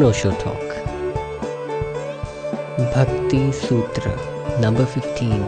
नोशो talk भक्ति सूत्र number fifteen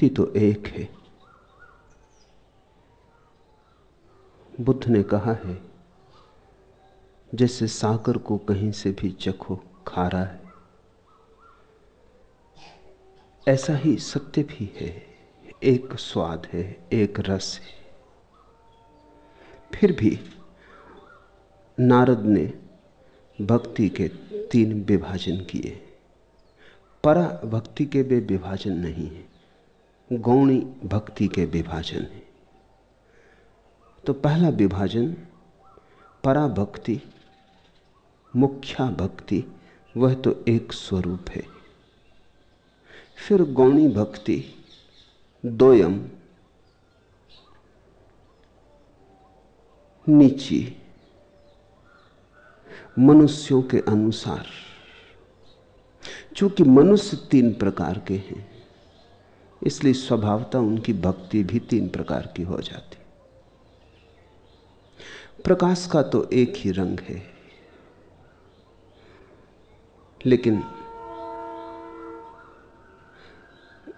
भक्ति तो एक है। बुद्ध ने कहा है, जैसे सागर को कहीं से भी चखो, खारा है। ऐसा ही सत्य भी है, एक स्वाद है, एक रस है। फिर भी नारद ने भक्ति के तीन विभाजन किए। परा भक्ति के वे विभाजन नहीं है। गौणी भक्ति के विभाजन है। तो पहला विभाजन पराभक्ति, मुख्या भक्ति, वह तो एक स्वरूप है। फिर गौणी भक्ति, दोयम, नीची, मनुष्यों के अनुसार। चूँकि मनुष्य तीन प्रकार के हैं इसलिए स्वभावता उनकी भक्ति भी तीन प्रकार की हो जाती। प्रकाश का तो एक ही रंग है। लेकिन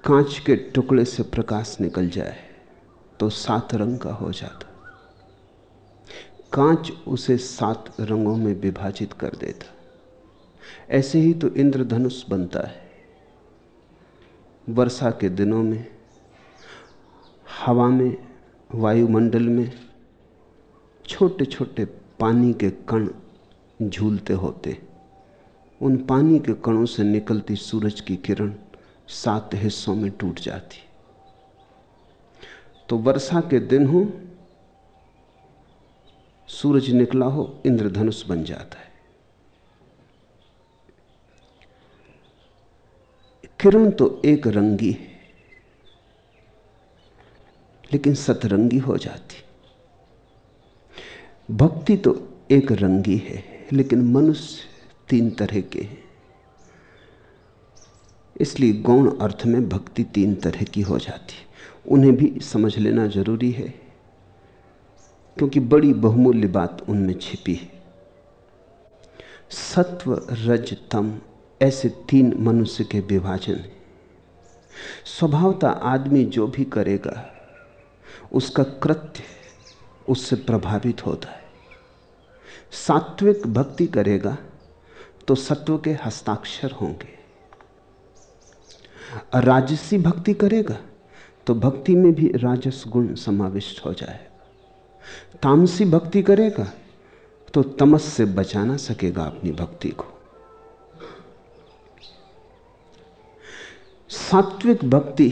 कांच के टुकड़े से प्रकाश निकल जाए तो सात रंग का हो जाता। कांच उसे सात रंगों में विभाजित कर देता। ऐसे ही तो इंद्रधनुष बनता है। वर्षा के दिनों में, हवा में, वायुमंडल में छोटे छोटे पानी के कण झूलते होते। उन पानी के कणों से निकलती सूरज की किरण सात हिस्सों में टूट जाती। तो वर्षा के दिन हो, सूरज निकला हो, इंद्रधनुष बन जाता है। किरण तो एक रंगी है, लेकिन सतरंगी हो जाती। भक्ति तो एक रंगी है, लेकिन मनुष्य तीन तरह के हैं। इसलिए गौण अर्थ में भक्ति तीन तरह की हो जाती। उन्हें भी समझ लेना ज़रूरी है, क्योंकि बड़ी बहुमूल्य बात उनमें छिपी है। सत्व रज तम ऐसे तीन मनुष्य के विभाजन है। स्वभावता आदमी जो भी करेगा, उसका कृत्य उससे प्रभावित होता है। सात्विक भक्ति करेगा तो सत्व के हस्ताक्षर होंगे। राजसी भक्ति करेगा तो भक्ति में भी राजस गुण समाविष्ट हो जाए तामसी भक्ति करेगा तो तमस से बचाना सकेगा अपनी भक्ति को। सात्विक भक्ति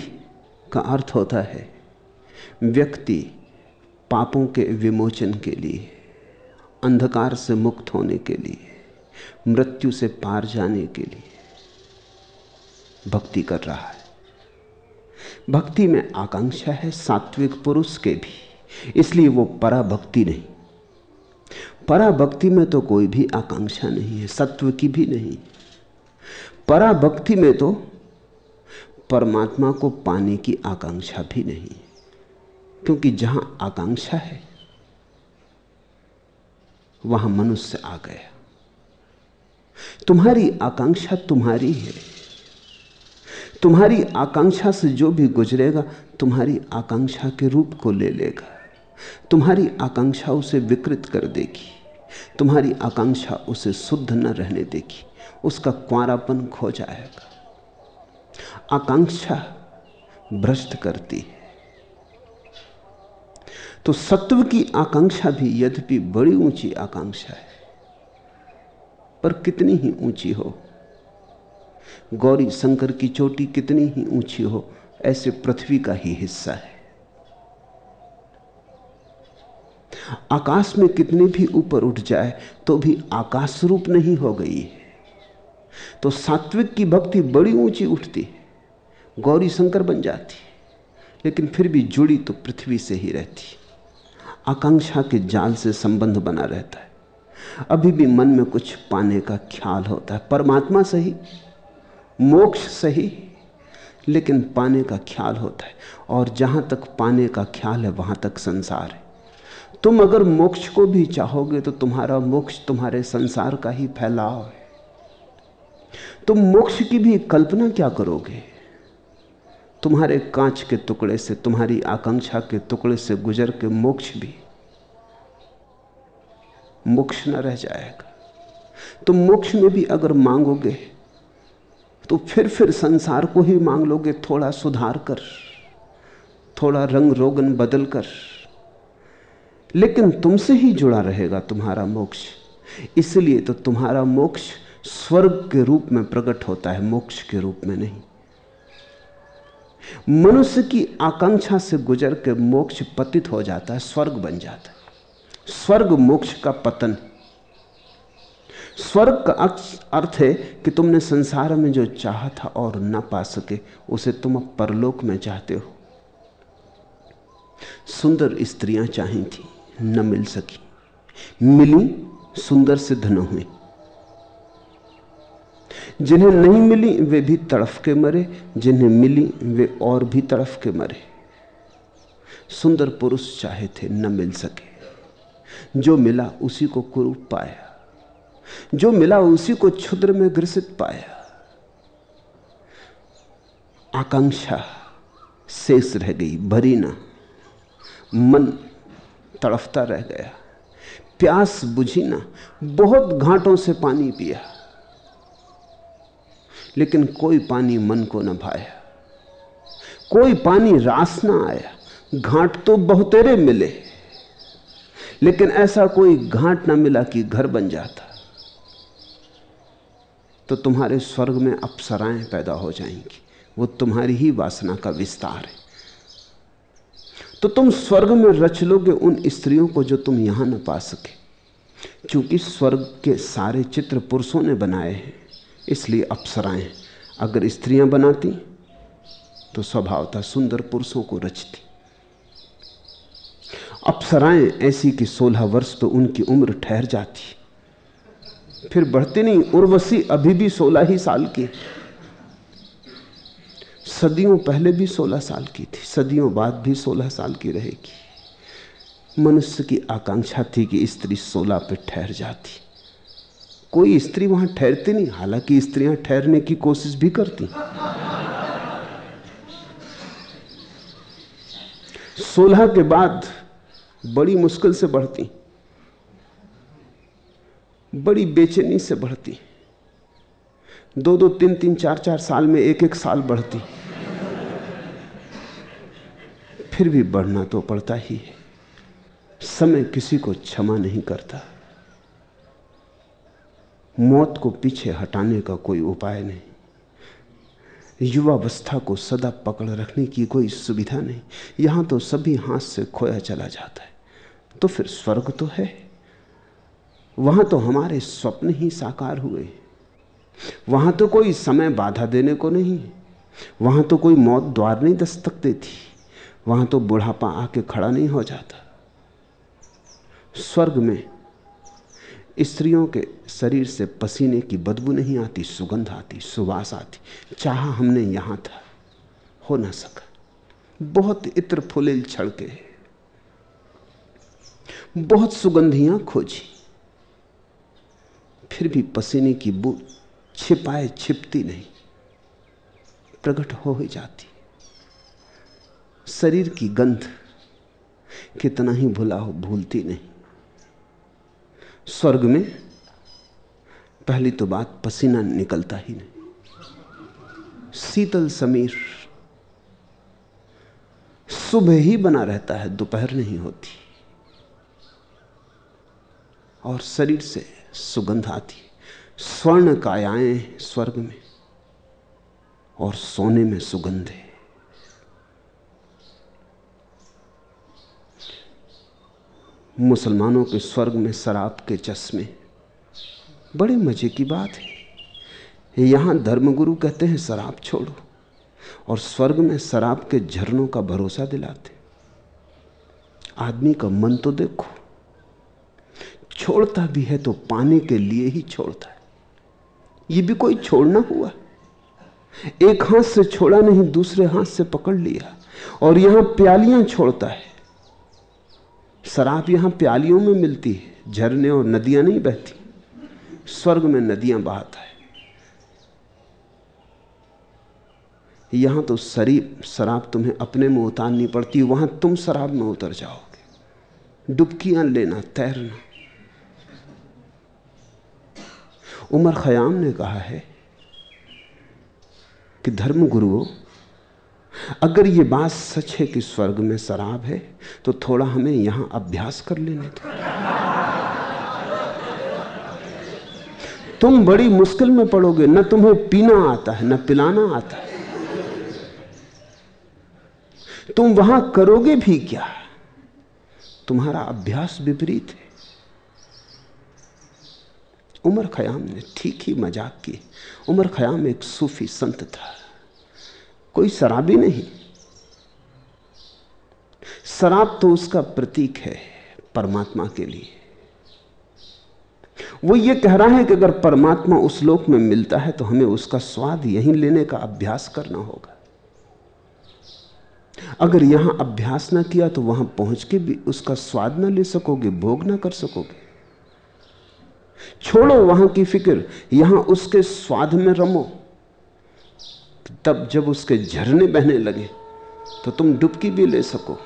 का अर्थ होता है व्यक्ति पापों के विमोचन के लिए, अंधकार से मुक्त होने के लिए, मृत्यु से पार जाने के लिए भक्ति कर रहा है। भक्ति में आकांक्षा है सात्विक पुरुष के भी, इसलिए वो पराभक्ति नहीं। पराभक्ति में तो कोई भी आकांक्षा नहीं है, सत्व की भी नहीं। पराभक्ति में तो परमात्मा को पाने की आकांक्षा भी नहीं, क्योंकि जहाँ आकांक्षा है, वहाँ मनुष्य आ गया। तुम्हारी आकांक्षा तुम्हारी है। तुम्हारी आकांक्षा से जो भी गुजरेगा, तुम्हारी आकांक्षा के रूप को ले लेगा। तुम्हारी आकांक्षा उसे विकृत कर देगी। तुम्हारी आकांक्षा उसे शुद्ध न रहने देगी। उसका क्वारापन खो जाएगा। आकांक्षा भ्रष्ट करती है। तो सत्व की आकांक्षा भी यद्यपि बड़ी ऊँची आकांक्षा है, पर कितनी ही ऊँची हो, गौरी शंकर की चोटी कितनी ही ऊँची हो, ऐसे पृथ्वी का ही हिस्सा है। आकाश में कितने भी ऊपर उठ जाए तो भी आकाश रूप नहीं हो गई है। तो सात्विक की भक्ति बड़ी ऊँची उठती गौरी शंकर बन जाती। लेकिन फिर भी जुड़ी तो पृथ्वी से ही रहती। आकांक्षा के जाल से संबंध बना रहता है। अभी भी मन में कुछ पाने का ख्याल होता है। परमात्मा सही, मोक्ष सही, लेकिन पाने का ख्याल होता है। और जहाँ तक पाने का ख्याल है, वहाँ तक संसार है। तुम अगर मोक्ष को भी चाहोगे तो तुम्हारा मोक्ष तुम्हारे संसार का ही फैलाव है। तुम मोक्ष की भी कल्पना क्या करोगे? तुम्हारे कांच के टुकड़े से, तुम्हारी आकांक्षा के टुकड़े से गुजर के मोक्ष भी मोक्ष न रह जाएगा। तुम मोक्ष में भी अगर मांगोगे तो फिर फिर संसार को ही मांग लोगे, थोड़ा सुधार कर, थोड़ा रंग रोगन बदल कर। लेकिन तुमसे ही जुड़ा रहेगा तुम्हारा मोक्ष। इसलिए तो तुम्हारा मोक्ष स्वर्ग के रूप में प्रकट होता है, मोक्ष के रूप में नहीं। मनुष्य की आकांक्षा से गुजर के मोक्ष पतित हो जाता है, स्वर्ग बन जाता है। स्वर्ग मोक्ष का पतन। स्वर्ग का अर्थ है कि तुमने संसार में जो चाहा था और न पा सके, उसे तुम अब परलोक में चाहते हो। सुंदर स्त्रियाँ चाही थी, न मिल सकी। मिली, सुंदर सिद्ध न हुई। जिन्हें नहीं मिली, वे भी तड़फ के मरे। जिन्हें मिली, वे और भी तड़फ के मरे। सुंदर पुरुष चाहे थे, न मिल सके। जो मिला, उसी को कुरूप पाया। जो मिला, उसी को क्षुद्र में ग्रसित पाया। आकांक्षा शेष रह गई, भरी ना। मन तड़फता रह गया। प्यास बुझी ना। बहुत घाटों से पानी पिया। लेकिन कोई पानी मन को न भाया। कोई पानी रास ना आया। घाट तो बहुतेरे मिले। लेकिन ऐसा कोई घाट ना मिला कि घर बन जाता। तो तुम्हारे स्वर्ग में अप्सराएँ पैदा हो जाएँगी। वो तुम्हारी ही वासना का विस्तार है। तो तुम स्वर्ग में रच लोगे उन स्त्रियों को जो तुम यहाँ न पा सके। क्योंकि स्वर्ग के सारे चित्र पुरुषों ने बनाए हैं। इसलिए अप्सराएँ। अगर स्त्रियाँ बनाती तो स्वभावता सुंदर पुरुषों को रचती। अप्सराएँ ऐसी कि सोलह वर्ष तो उनकी उम्र ठहर जाती। फिर बढ़ती नहीं, उर्वशी अभी भी सोलह ही साल की सदियों पहले भी सोलह साल की थी, सदियों बाद भी सोलह साल की रहेगी। मनुष्य की आकांक्षा थी कि स्त्री सोलह पे ठहर जाती। कोई स्त्री वहाँ ठहरती नहीं, हालाँकि स्त्रियाँ ठहरने की कोशिश भी करती। सोलह के बाद बड़ी मुश्किल से बढ़ती। बड़ी बेचैनी से बढ़ती। दो दो, तीन तीन, चार चार साल में एक एक साल बढ़ती। फिर भी बढ़ना तो पड़ता ही है। समय किसी को क्षमा नहीं करता। मौत को पीछे हटाने का कोई उपाय नहीं। युवावस्था को सदा पकड़ रखने की कोई सुविधा नहीं। यहाँ तो सभी हाथ से खोया चला जाता है। तो फिर स्वर्ग तो है। वहाँ तो हमारे स्वप्न ही साकार हुए। वहाँ तो कोई समय बाधा देने को नहीं। वहाँ तो कोई मौत द्वार नहीं दस्तक देती। वहाँ तो बुढ़ापा आके खड़ा नहीं हो जाता। स्वर्ग में स्त्रियों के शरीर से पसीने की बदबू नहीं आती, सुगंध आती, सुवास आती। चाह हमने यहाँ था, हो ना सका। बहुत इत्र फुलिल छड़के बहुत सुगंधियाँ खोजी। फिर भी पसीने की बू छिपाए, छिपती नहीं। प्रकट हो ही जाती। शरीर की गंध कितना ही भुला हो, भूलती नहीं। स्वर्ग में पहली तो बात पसीना निकलता ही नहीं। शीतल समीर सुबह ही बना रहता है, दोपहर नहीं होती। और शरीर से सुगंध आती स्वर्ण कायाएँ स्वर्ग में और सोने में सुगंध है। मुसलमानों के स्वर्ग में, शराब के चश्मे। बड़े मज़े की बात है। यहाँ धर्मगुरु कहते हैं, शराब छोड़ो। और स्वर्ग में शराब के झरनों का भरोसा दिलाते। आदमी का मन तो देखो, छोड़ता भी है तो पाने के लिए ही छोड़ता है। ये भी कोई छोड़ना हुआ? एक हाथ से छोड़ा नहीं, दूसरे हाथ से पकड़ लिया। और यहाँ प्यालियाँ छोड़ता है। शराब यहाँ प्यालियों में मिलती है, झरने और नदियाँ नहीं बहती। स्वर्ग में नदियाँ बहाता है। यहाँ तो शरीर, शराब तुम्हें अपने में उतारनी पड़ती वहाँ तुम शराब में उतर जाओगे। डुबकियाँ लेना, तैरना। उमर खयाम ने कहा है कि धर्म गुरुओं अगर ये बात सच है कि स्वर्ग में शराब है तो थोड़ा हमें यहाँ अभ्यास कर लेने दो। तुम बड़ी मुश्किल में पड़ोगे, न तुम्हें पीना आता है, न पिलाना आता है। तुम वहाँ करोगे भी क्या? तुम्हारा अभ्यास विपरीत है। उमर खयाम ने ठीक ही मज़ाक की उमर खयाम एक सूफी संत था। कोई शराबी नहीं। शराब तो उसका प्रतीक है परमात्मा के लिए। वो ये कह रहा है कि अगर परमात्मा उस लोक में मिलता है तो हमें उसका स्वाद यहीं लेने का अभ्यास करना होगा। अगर यहाँ अभ्यास ना किया तो वहाँ पहुँच के भी उसका स्वाद ना ले सकोगे, भोग ना कर सकोगे। छोड़ो वहाँ की फ़िक्र, यहाँ उसके स्वाद में रमो। तब जब उसके झरने बहने लगे तो तुम डुबकी भी ले सको।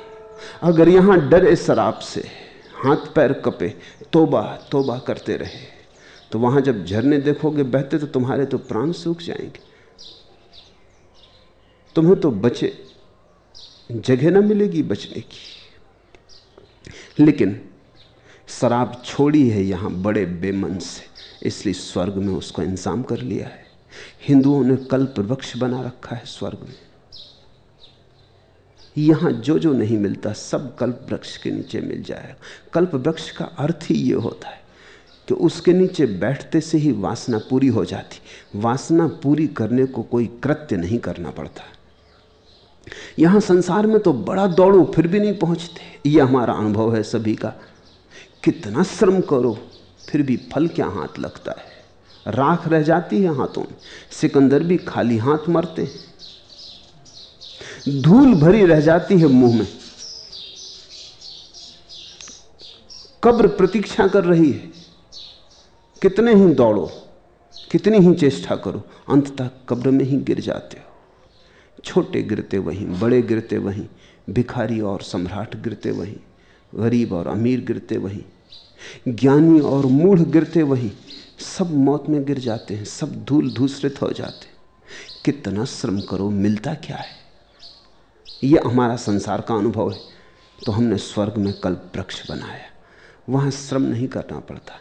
अगर यहाँ डरे शराब से, हाथ पैर कपे, तोबा तोबा करते रहे तो वहाँ जब झरने देखोगे बहते तो तुम्हारे तो प्राण सूख जाएँगे। तुम्हें तो बचे, जगह ना मिलेगी बचने की। लेकिन शराब छोड़ी है यहाँ बड़े बेमन से, इसलिए स्वर्ग में उसको इंतज़ाम कर लिया है। हिंदुओं ने कल्प वृक्ष बना रखा है स्वर्ग में। यहाँ जो जो नहीं मिलता, सब कल्प वृक्ष के नीचे मिल जाएगा। कल्प वृक्ष का अर्थ ही यह होता है कि उसके नीचे बैठते से ही वासना पूरी हो जाती। वासना पूरी करने को कोई कृत्य नहीं करना पड़ता। यहाँ संसार में तो बड़ा दौड़ो, फिर भी नहीं पहुँचते। यह हमारा अनुभव है सभी का। कितना श्रम करो, फिर भी फल क्या हाथ लगता है? राख रह जाती है हाथों में। सिकंदर भी खाली हाथ मरते धूल भरी रह जाती है मुँह में। कब्र प्रतीक्षा कर रही है। कितने ही दौड़ो, कितनी ही चेष्टा करो अंत तक कब्र में ही गिर जाते हो। छोटे गिरते वहीं, बड़े गिरते वहीं, भिखारी और सम्राट गिरते वहीं, गरीब और अमीर गिरते वहीं, ज्ञानी और मूढ़ गिरते वहीं सब मौत में गिर जाते हैं, सब धूल धूसरित हो जाते हैं। कितना श्रम करो, मिलता क्या है? यह हमारा संसार का अनुभव है। तो हमने स्वर्ग में कल्प वृक्ष बनाया। वहाँ श्रम नहीं करना पड़ता।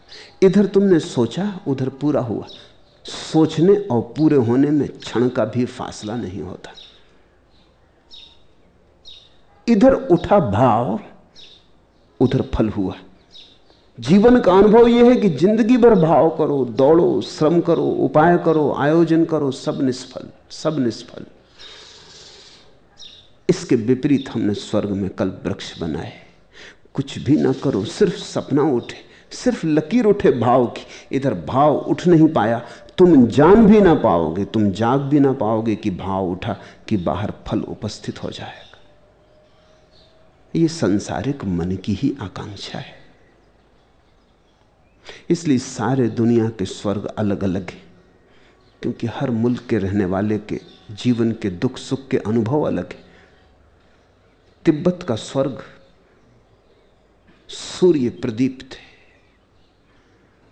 इधर तुमने सोचा, उधर पूरा हुआ। सोचने और पूरे होने में क्षण का भी फासला नहीं होता। इधर उठा भाव, उधर फल हुआ। जीवन का अनुभव यह है कि ज़िंदगी भर भाव करो, दौड़ो, श्रम करो, उपाय करो, आयोजन करो, सब निष्फल सब निष्फल। इसके विपरीत हमने स्वर्ग में कल वृक्ष बनाए। कुछ भी ना करो, सिर्फ़ सपना उठे, सिर्फ़ लकीर उठे भाव की। इधर भाव उठ नहीं पाया, तुम जान भी ना पाओगे, तुम जाग भी ना पाओगे कि भाव उठा, कि बाहर फल उपस्थित हो जाएगा। ये संसारिक मन की ही आकांक्षा है। इसलिए सारे दुनिया के स्वर्ग अलग अलग हैं, क्योंकि हर मुल्क के रहने वाले के जीवन के दुख, सुख के अनुभव अलग है। तिब्बत का स्वर्ग सूर्य प्रदीप थे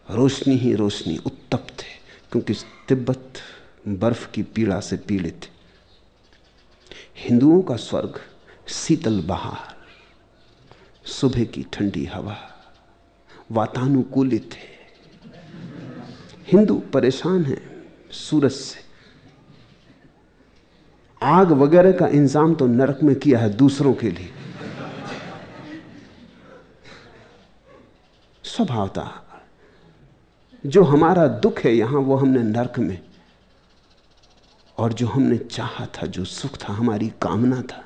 रोशनी ही रोशनी उत्तप्त थे क्योंकि तिब्बत बर्फ़ की पीड़ा से पीड़ित हिंदुओं का स्वर्ग शीतल बहार, सुबह की ठंडी हवा वातानुकूलित है। हिंदू परेशान है सूरज से। आग वगैरह का इंतज़ाम तो नरक में किया है दूसरों के लिए। स्वभावता, जो हमारा दुख है यहाँ वो हमने नरक में, और जो हमने चाहा था, जो सुख था, हमारी कामना था,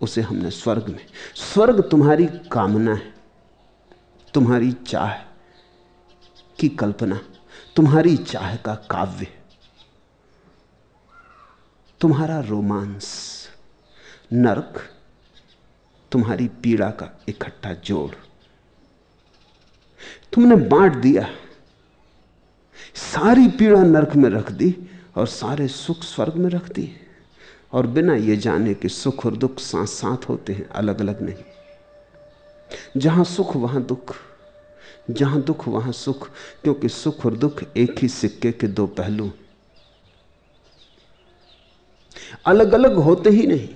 उसे हमने स्वर्ग में। स्वर्ग तुम्हारी कामना है। तुम्हारी चाह की कल्पना, तुम्हारी चाह का काव्य, तुम्हारा रोमांस, नरक, तुम्हारी पीड़ा का इकट्ठा जोड़। तुमने बांट दिया, सारी पीड़ा नरक में रख दी और सारे सुख स्वर्ग में रख दिए और बिना ये जाने कि सुख और दुख साथ साथ होते हैं अलग अलग नहीं। जहाँ सुख, वहाँ दुख। जहाँ दुख, वहाँ सुख, क्योंकि सुख और दुख एक ही सिक्के के दो पहलू। अलग अलग होते ही नहीं।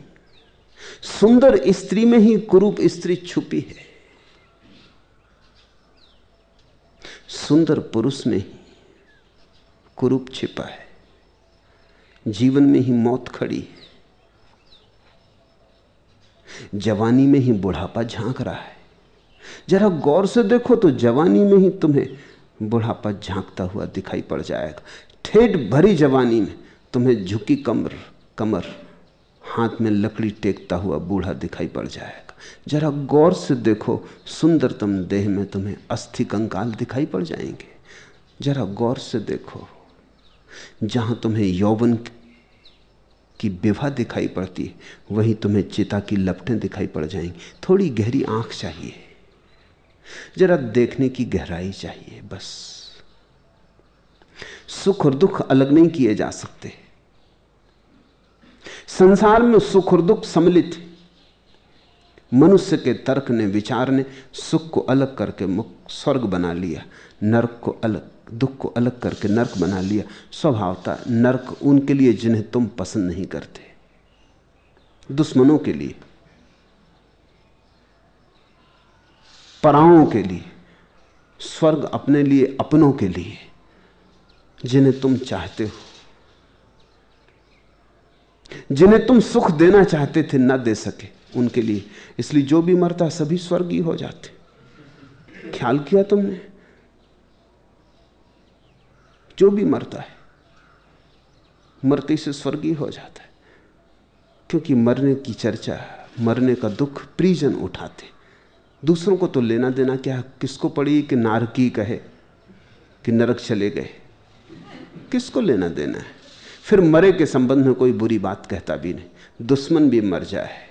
सुंदर स्त्री में ही कुरूप स्त्री छुपी है। सुंदर पुरुष में ही कुरूप छिपा है। जीवन में ही मौत खड़ी है। जवानी में ही बुढ़ापा झाँक रहा है। जरा गौर से देखो तो जवानी में ही तुम्हें बुढ़ापा झांकता हुआ दिखाई पड़ जाएगा। ठेठ भरी जवानी में तुम्हें झुकी कमर कमर, हाथ में लकड़ी टेकता हुआ बूढ़ा दिखाई पड़ जाएगा। जरा गौर से देखो, सुंदरतम देह में तुम्हें अस्थि कंकाल दिखाई पड़ जाएँगे। जरा गौर से देखो, जहाँ तुम्हें यौवन की विवाह दिखाई पड़ती है वहीं तुम्हें चिता की लपटें दिखाई पड़ जाएँगी। थोड़ी गहरी आँख चाहिए। जरा देखने की गहराई चाहिए, बस। सुख और दुख अलग नहीं किए जा सकते। संसार में सुख और दुख सम्मिलित। मनुष्य के तर्क ने, विचार ने सुख को अलग करके मुख, स्वर्ग बना लिया, नरक को अलग, दुख को अलग करके नरक बना लिया। स्वभावता नरक उनके लिए जिन्हें तुम पसंद नहीं करते। दुश्मनों के लिए। पराओं के लिए, स्वर्ग अपने लिए अपनों के लिए, जिन्हें तुम चाहते हो। जिन्हें तुम सुख देना चाहते थे, न दे सके उनके लिए। इसलिए जो भी मरता, सभी स्वर्गीय हो जाते। ख्याल किया तुमने? जो भी मरता है, मरते से स्वर्गीय हो जाता है। क्योंकि मरने की चर्चा, मरने का दुख प्रिजन उठाते। दूसरों को तो लेना देना क्या किसको पड़ी कि नारकी कहे कि नरक चले गए? किसको लेना देना है? फिर मरे के संबंध में कोई बुरी बात कहता भी नहीं। दुश्मन भी मर जाए।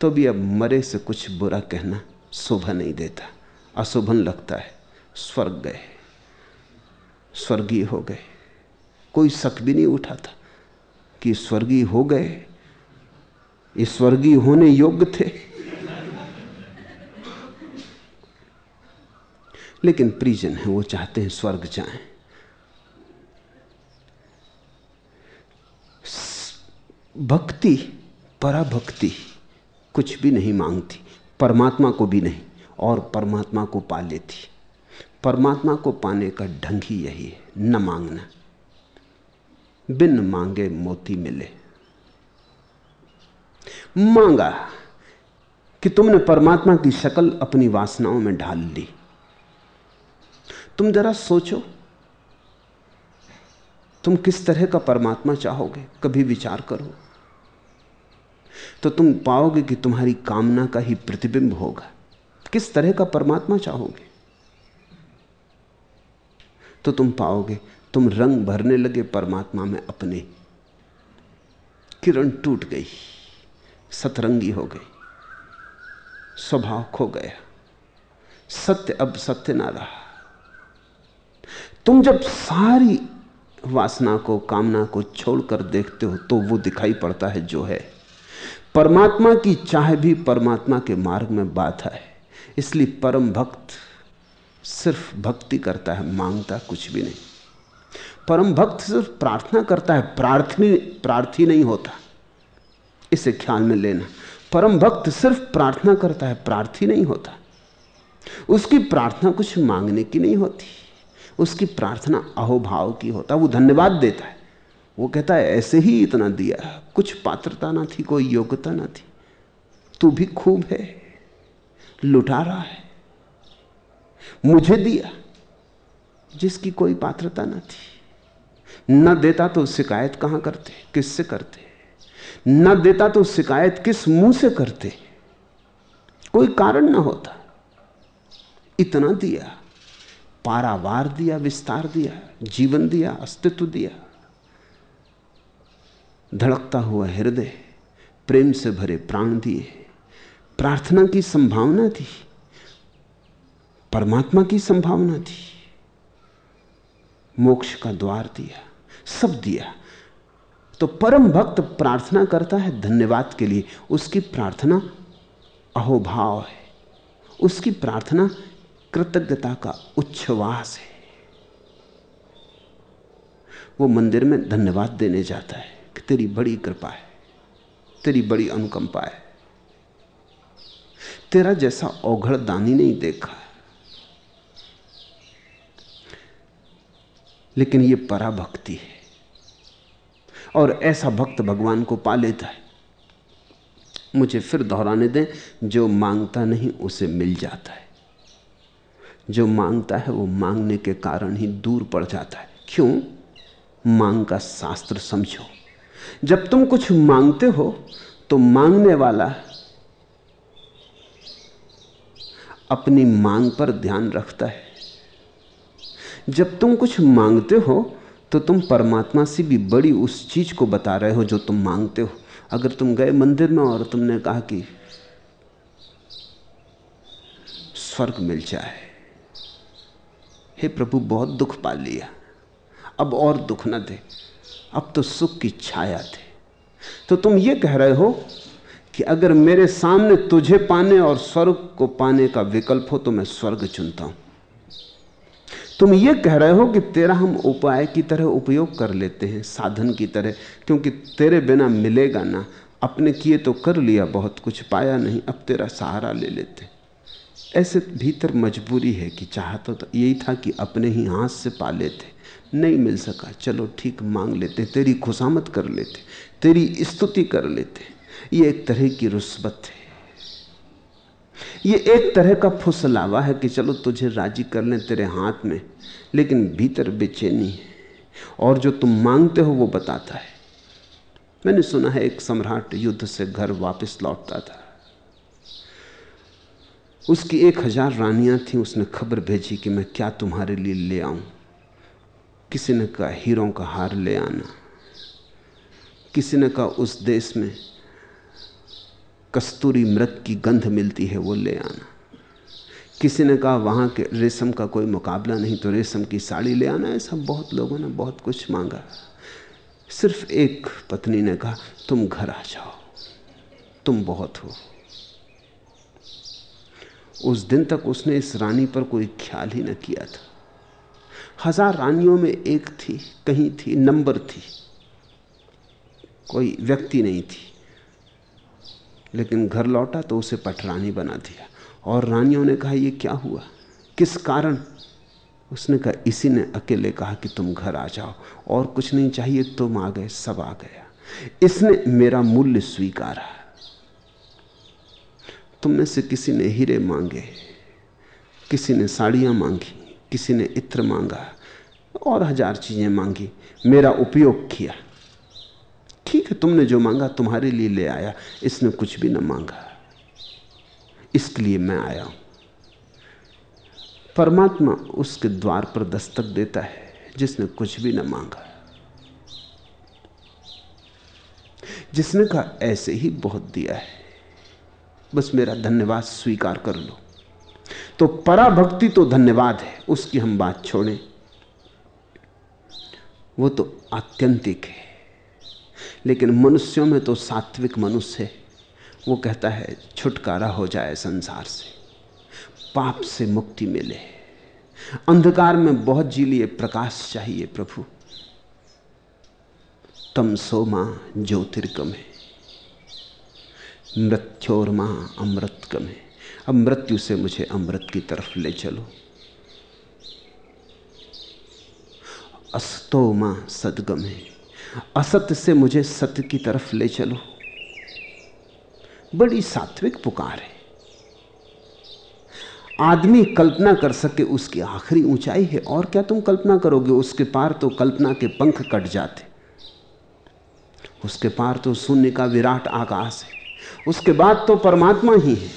तो भी अब मरे से कुछ बुरा कहना शोभा नहीं देता। अशोभन लगता है। स्वर्ग गए। स्वर्गीय हो गए। कोई शक भी नहीं उठा था कि स्वर्गीय हो गए। ये स्वर्गीय होने योग्य थे। लेकिन प्रिजन है, वो चाहते हैं स्वर्ग जाएँ। भक्ति, पराभक्ति कुछ भी नहीं मांगती, परमात्मा को भी नहीं, और परमात्मा को पा लेती। परमात्मा को पाने का ढंग ही यही है, न मांगना। बिन मांगे मोती मिले। मांगा कि तुमने परमात्मा की शक्ल अपनी वासनाओं में ढाल ली। तुम जरा सोचो। तुम किस तरह का परमात्मा चाहोगे? कभी विचार करो। तो तुम पाओगे कि तुम्हारी कामना का ही प्रतिबिंब होगा। किस तरह का परमात्मा चाहोगे? तो तुम पाओगे, तुम रंग भरने लगे परमात्मा में अपने। किरण टूट गई। सतरंगी हो गई। स्वभाव खो गया। सत्य अब सत्य ना रहा। तुम जब सारी वासना को, कामना को छोड़कर देखते हो तो वो दिखाई पड़ता है जो है। परमात्मा की चाह भी परमात्मा के मार्ग में बाधा है इसलिए परम भक्त सिर्फ़ भक्ति करता है, माँगता कुछ भी नहीं। परम भक्त सिर्फ़ प्रार्थना करता है, प्रार्थनी, प्रार्थी नहीं होता। इसे ख्याल में लेना। परम भक्त सिर्फ़ प्रार्थना करता है, प्रार्थी नहीं होता। उसकी प्रार्थना कुछ मांगने की नहीं होती। उसकी प्रार्थना अहोभाव की होता वो धन्यवाद देता है। वो कहता है, ऐसे ही इतना दिया कुछ पात्रता ना थी, कोई योग्यता ना थी। तू भी खूब है, लुटा रहा है, मुझे दिया, जिसकी कोई पात्रता ना थी। न देता तो शिकायत कहाँ करते, किससे करते? न देता तो शिकायत किस मुँह से करते? कोई कारण ना होता। इतना दिया पारावार दिया, विस्तार दिया, जीवन दिया, अस्तित्व दिया। धड़कता हुआ हृदय प्रेम से भरे प्राण दिए। प्रार्थना की संभावना थी। परमात्मा की संभावना थी। मोक्ष का द्वार दिया, सब दिया। तो परम भक्त प्रार्थना करता है धन्यवाद के लिए। उसकी प्रार्थना अहोभाव है। उसकी प्रार्थना कृतज्ञता का उच्छ्वास है। वो मंदिर में धन्यवाद देने जाता है कि तेरी बड़ी कृपा है, तेरी बड़ी अनुकंपा है। तेरा जैसा औघड़ दानी नहीं देखा लेकिन ये पराभक्ति है। और ऐसा भक्त भगवान को पा लेता है। मुझे फिर दोहराने दें, जो माँगता नहीं, उसे मिल जाता है। जो माँगता है वो मांगने के कारण ही दूर पड़ जाता है। क्यों? मांग का शास्त्र समझो। जब तुम कुछ मांगते हो तो मांगने वाला अपनी मांग पर ध्यान रखता है। जब तुम कुछ मांगते हो तो तुम परमात्मा से भी बड़ी उस चीज़ को बता रहे हो जो तुम मांगते हो। अगर तुम गए मंदिर में और तुमने कहा कि स्वर्ग मिल जाए हे प्रभु, बहुत दुख पा लिया। अब और दुख न दे। अब तो सुख की छाया थे तो तुम ये कह रहे हो कि अगर मेरे सामने तुझे पाने और स्वर्ग को पाने का विकल्प हो तो मैं स्वर्ग चुनता हूँ। तुम ये कह रहे हो कि तेरा हम उपाय की तरह उपयोग कर लेते हैं, साधन की तरह, क्योंकि तेरे बिना मिलेगा ना। अपने किए तो कर लिया, बहुत कुछ पाया नहीं, अब तेरा सहारा ले लेते ऐसे भीतर मजबूरी है कि चाहता तो यही था कि अपने ही हाथ से पा लेते। नहीं मिल सका। चलो ठीक, मांग लेते। तेरी खुशामत कर लेते। तेरी स्तुति कर लेते। ये एक तरह की रुस्बत है। ये एक तरह का फुसलावा है कि चलो तुझे राज़ी कर लें तेरे हाथ में, लेकिन भीतर बेचैनी है। और जो तुम मांगते हो वो बताता है। मैंने सुना है एक सम्राट युद्ध से घर वापस लौटता था। उसकी एक हज़ार रानियाँ थी, उसने खबर भेजी कि मैं क्या तुम्हारे लिए ले आऊँ। किसी ने कहा, हीरों का हार ले आना। किसी ने कहा, उस देश में कस्तूरी मृत की गंध मिलती है, वो ले आना। किसी ने कहा, वहाँ के रेशम का कोई मुकाबला नहीं तो रेशम की साड़ी ले आना। ऐसा बहुत लोगों ने बहुत कुछ मांगा। सिर्फ़ एक पत्नी ने कहा, तुम घर आ जाओ, तुम बहुत हो। उस दिन तक उसने इस रानी पर कोई ख्याल ही न किया था। हज़ार रानियों में एक थी, कहीं थी, नंबर थी। कोई व्यक्ति नहीं थी। लेकिन घर लौटा तो उसे पटरानी बना दिया। और रानियों ने कहा यह क्या हुआ? किस कारण? उसने कहा, इसी ने अकेले कहा कि तुम घर आ जाओ। और कुछ नहीं चाहिए, तुम आ गए, सब आ गया। इसने मेरा मूल्य स्वीकारा। तुमने से किसी ने हीरे मांगे, किसी ने साड़ियाँ मांगी, किसी ने इत्र मांगा और हज़ार चीज़ें मांगी। मेरा उपयोग किया। ठीक है, तुमने जो मांगा तुम्हारे लिए ले आया, इसने कुछ भी ना मांगा। इसके लिए मैं आया हूँ। परमात्मा उसके द्वार पर दस्तक देता है, जिसने कुछ भी न मांगा। जिसने कहा, ऐसे ही बहुत दिया है। बस मेरा धन्यवाद स्वीकार कर लो। तो पराभक्ति तो धन्यवाद है, उसकी हम बात छोड़ें। वो तो आत्यंतिक है, लेकिन मनुष्यों में तो सात्विक मनुष्य है। वो कहता है, छुटकारा हो जाए संसार से, पाप से मुक्ति मिले। अंधकार में बहुत जी लिए प्रकाश चाहिए प्रभु। तम सो माँ ज्योतिर्गम। है मृत्योर माँ अमृत है अब मृत्यु से मुझे अमृत की तरफ़ ले चलो। अस्तो माँ सदगमे। असत्य से मुझे सत्य की तरफ़ ले चलो। बड़ी सात्विक पुकार है। आदमी कल्पना कर सके उसकी आखिरी ऊंचाई है, और क्या तुम कल्पना करोगे उसके पार तो कल्पना के पंख कट जाते। उसके पार तो शून्य का विराट आकाश है। उसके बाद तो परमात्मा ही है।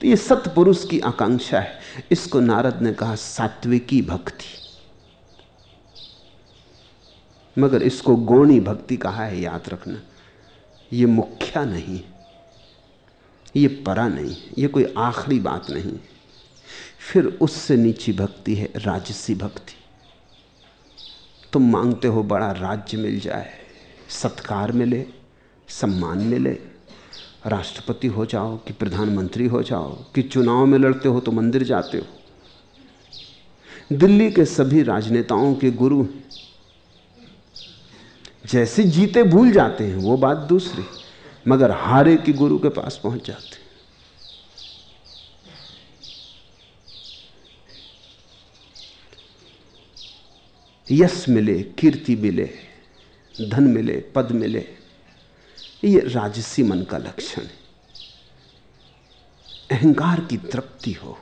तो ये सतपुरुष की आकांक्षा है। इसको नारद ने कहा, सात्विकी भक्ति। मगर इसको गौणी भक्ति कहा है, याद रखना। ये मुख्या नहीं ये परा नहीं ये कोई आखिरी बात नहीं फिर उससे नीची भक्ति है, राजसी भक्ति। तुम मांगते हो बड़ा राज्य मिल जाए, सत्कार मिले सम्मान मिले। राष्ट्रपति हो जाओ कि प्रधानमंत्री हो जाओ, कि चुनाव में लड़ते हो तो मंदिर जाते हो। दिल्ली के सभी राजनेताओं के गुरु जैसे जीते भूल जाते हैं, वो बात दूसरी, मगर हारे की गुरु के पास पहुँच जाते हैं। यश मिले, कीर्ति मिले, धन मिले, पद मिले ये राजसी मन का लक्षण है। अहंकार की तृप्ति हो।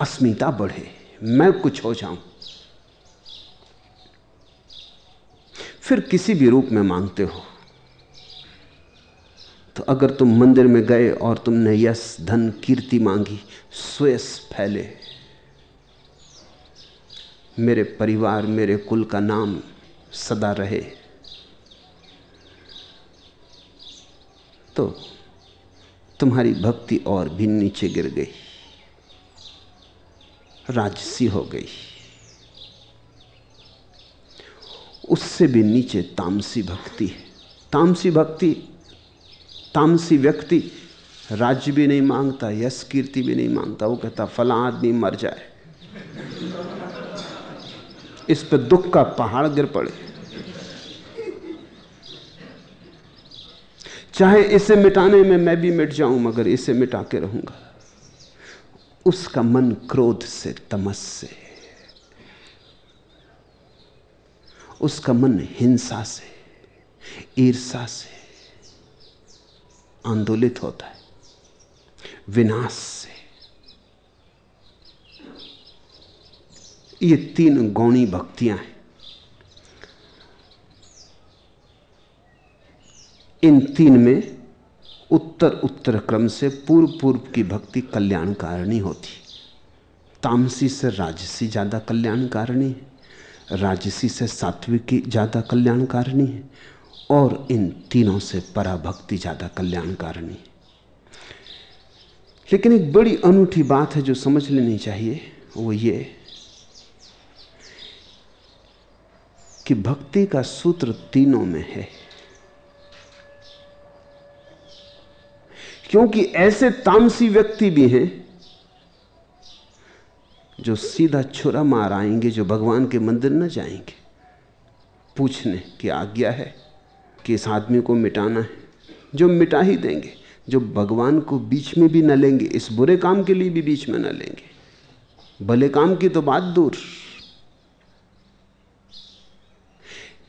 अस्मिता बढ़े, मैं कुछ हो जाऊँ। फिर किसी भी रूप में मांगते हो। तो अगर तुम मंदिर में गए और तुमने यश धन कीर्ति मांगी स्वेस फैले। मेरे परिवार, मेरे कुल का नाम सदा रहे। तो तुम्हारी भक्ति और भी नीचे गिर गई। राजसी हो गई। उससे भी नीचे तामसी भक्ति है। तामसी भक्ति, तामसी व्यक्ति राज्य भी नहीं माँगता, यश कीर्ति भी नहीं माँगता। वो कहता, फला आदमी मर जाए। इस पर दुख का पहाड़ गिर पड़े। चाहे इसे मिटाने में मैं भी मिट जाऊँ, मगर इसे मिटा के रहूँगा। उसका मन क्रोध से, तमस से, उसका मन हिंसा से ईर्षा से आंदोलित होता है, विनाश से। ये तीन गौणी भक्तियाँ हैं। इन तीन में उत्तर उत्तर क्रम से पूर्व पूर्व की भक्ति कल्याणकारिणी होती। तामसी से राजसी ज़्यादा कल्याणकारिणी है। राजसी से सात्विकी ज़्यादा कल्याणकारिणी है। और इन तीनों से पराभक्ति ज़्यादा कल्याणकारिणी है। लेकिन एक बड़ी अनूठी बात है जो समझ लेनी चाहिए, वो ये कि भक्ति का सूत्र तीनों में है। क्योंकि ऐसे तामसी व्यक्ति भी हैं जो सीधा छुरा मार आएँगे, जो भगवान के मंदिर न जाएँगे। पूछने की आज्ञा है कि इस आदमी को मिटाना है, जो मिटा ही देंगे, जो भगवान को बीच में भी न लेंगे, इस बुरे काम के लिए भी बीच में न लेंगे। भले काम की तो बात दूर।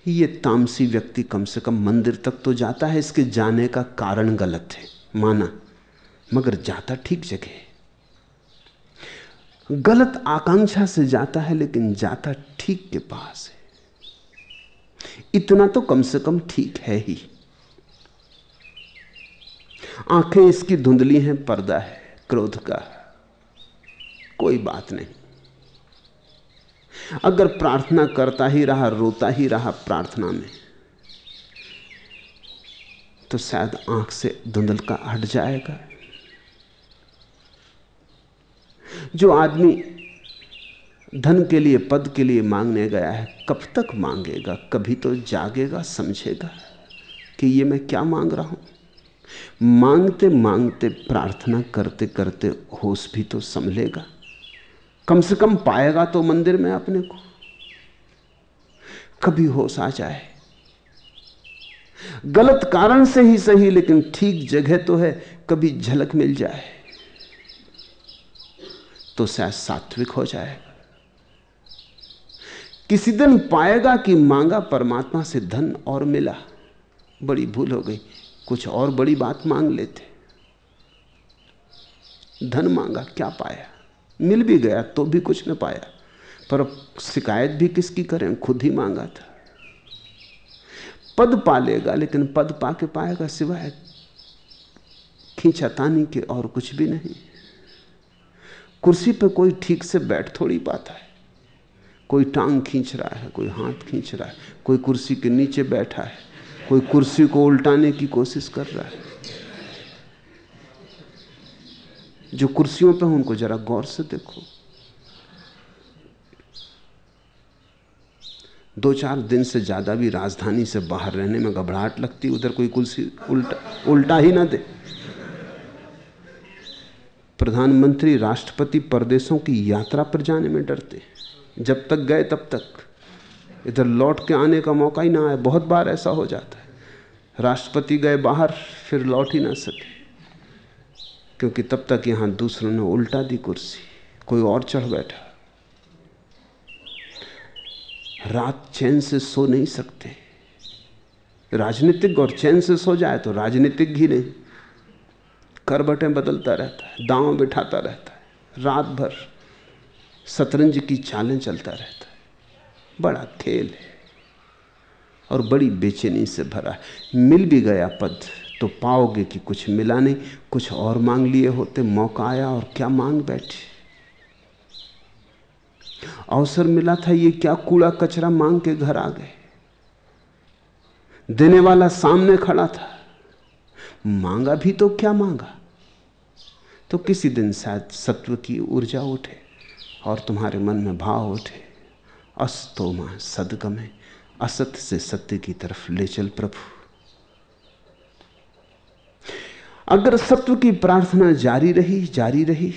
ये तामसी व्यक्ति कम से कम मंदिर तक तो जाता है, इसके जाने का कारण गलत है। माना, मगर जाता ठीक जगह गलत आकांक्षा से जाता है, लेकिन जाता ठीक के पास है। इतना तो कम से कम ठीक है ही। आँखें इसकी धुंधली हैं, पर्दा है, क्रोध का। कोई बात नहीं। अगर प्रार्थना करता ही रहा, रोता ही रहा प्रार्थना में तो शायद आँख से धुंधल का हट जाएगा। जो आदमी धन के लिए, पद के लिए मांगने गया है, कब तक मांगेगा? कभी तो जागेगा, समझेगा कि ये मैं क्या मांग रहा हूँ। मांगते मांगते, प्रार्थना करते करते होश भी तो संभलेगा। कम से कम पाएगा तो मंदिर में अपने को। कभी होश आ जाए गलत कारण से ही सही, लेकिन ठीक जगह तो है, कभी झलक मिल जाए तो शायद सात्विक हो जाएगा। किसी दिन पाएगा कि मांगा परमात्मा से धन और मिला। बड़ी भूल हो गई, कुछ और बड़ी बात मांग लेते। धन मांगा, क्या पाया? मिल भी गया तो भी कुछ न पाया, पर शिकायत भी किसकी करें? खुद ही मांगा था। पद पा लेगा लेकिन पद पा के पाएगा सिवाय खींचातानी के और कुछ भी नहीं। कुर्सी पे कोई ठीक से बैठ थोड़ी पाता है। कोई टांग खींच रहा है, कोई हाथ खींच रहा है, कोई कुर्सी के नीचे बैठा है, कोई कुर्सी को उल्टाने की कोशिश कर रहा है। जो कुर्सियों पे उनको जरा गौर से देखो। दो चार दिन से ज़्यादा भी राजधानी से बाहर रहने में घबराहट लगती, उधर कोई कुर्सी उल्टा उल्टा ही ना दे। प्रधानमंत्री राष्ट्रपति परदेशों की यात्रा पर जाने में डरते। जब तक गए तब तक। इधर लौट के आने का मौका ही ना आए बहुत बार ऐसा हो जाता है। राष्ट्रपति गए बाहर, फिर लौट ही ना सके। क्योंकि तब तक यहाँ दूसरों ने उल्टा दी कुर्सी। कोई और चढ़ बैठा। रात चैन से सो नहीं सकते। राजनीतिक और चैन से सो जाए तो राजनीतिक ही नहीं करबटें बदलता रहता है, दांव बिठाता रहता है, रात भर शतरंज की चालें चलता रहता है। बड़ा खेल है और बड़ी बेचैनी से भरा है। मिल भी गया पद तो पाओगे कि कुछ मिला नहीं, कुछ और मांग लिए होते, मौका आया और क्या मांग बैठे? अवसर मिला था ये क्या कूड़ा कचरा मांग के घर आ गए। देने वाला सामने खड़ा था। मांगा भी तो क्या मांगा? तो किसी दिन शायद सत्व की ऊर्जा उठे और तुम्हारे मन में भाव उठे। अस्तोमा सदगमे असत्य से सत्य की तरफ़ ले चल प्रभु। अगर सत्व की प्रार्थना जारी रही जारी रही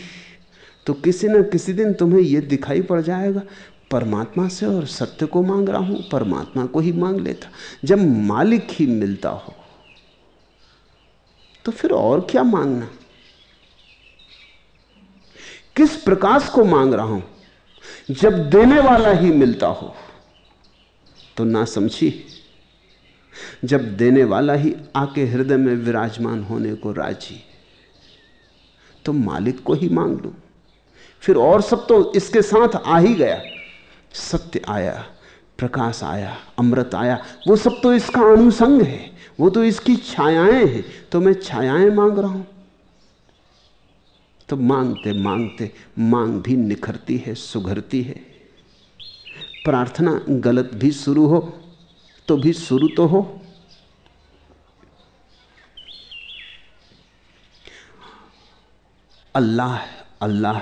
तो किसी न किसी दिन तुम्हें यह दिखाई पड़ जाएगा, परमात्मा से और सत्य को मांग रहा हूँ, परमात्मा को ही मांग लेता। जब मालिक ही मिलता हो तो फिर और क्या मांगना? किस प्रकाश को मांग रहा हूँ? जब देने वाला ही मिलता हो तो ना समझी? जब देने वाला ही आके हृदय में विराजमान होने को राज़ी तो मालिक को ही मांग लो। फिर और सब तो इसके साथ आ ही गया। सत्य आया, प्रकाश आया, अमृत आया। वो सब तो इसका अनुसंग है, वो तो इसकी छायाएँ हैं। तो मैं छायाएँ मांग रहा हूँ। तो मांगते मांगते मांग भी निखरती है, सुघरती है। प्रार्थना गलत भी शुरू हो तो भी शुरू तो हो। अल्लाह अल्लाह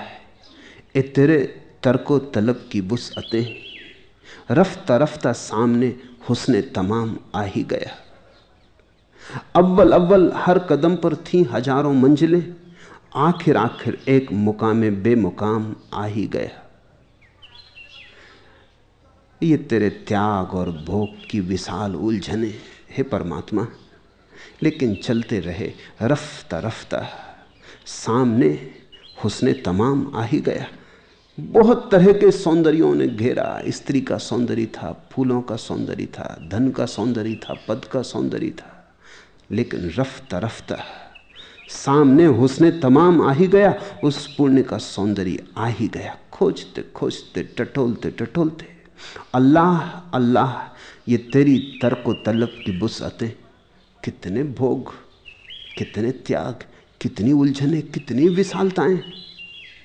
ए तेरे तरको तलब की बुस अते। रफ्ता रफ्ता सामने हुसने तमाम आ ही गया। अव्वल अव्वल हर कदम पर थी हज़ारों मंजिलें। आखिर आखिर एक मुकाम बेमुकाम आ ही गया। ये तेरे त्याग और भोग की विशाल उलझने, हे परमात्मा, लेकिन चलते रहे रफ्ता रफ्ता। सामने हुसने तमाम आ ही गया। बहुत तरह के सौंदर्यों ने घेरा। स्त्री का सौंदर्य था, फूलों का सौंदर्य था, धन का सौंदर्य था, पद का सौंदर्य था। लेकिन रफ्ता रफ्ता, सामने हुसने तमाम आ ही गया, उस पुण्य का सौंदर्य आ ही गया। खोजते खोजते, टटोलते टटोलते, अल्लाह अल्लाह, ये तेरी तर्क तलब की बुसअतें कितने भोग, कितने त्याग, कितनी उलझने, कितनी विशालताएँ,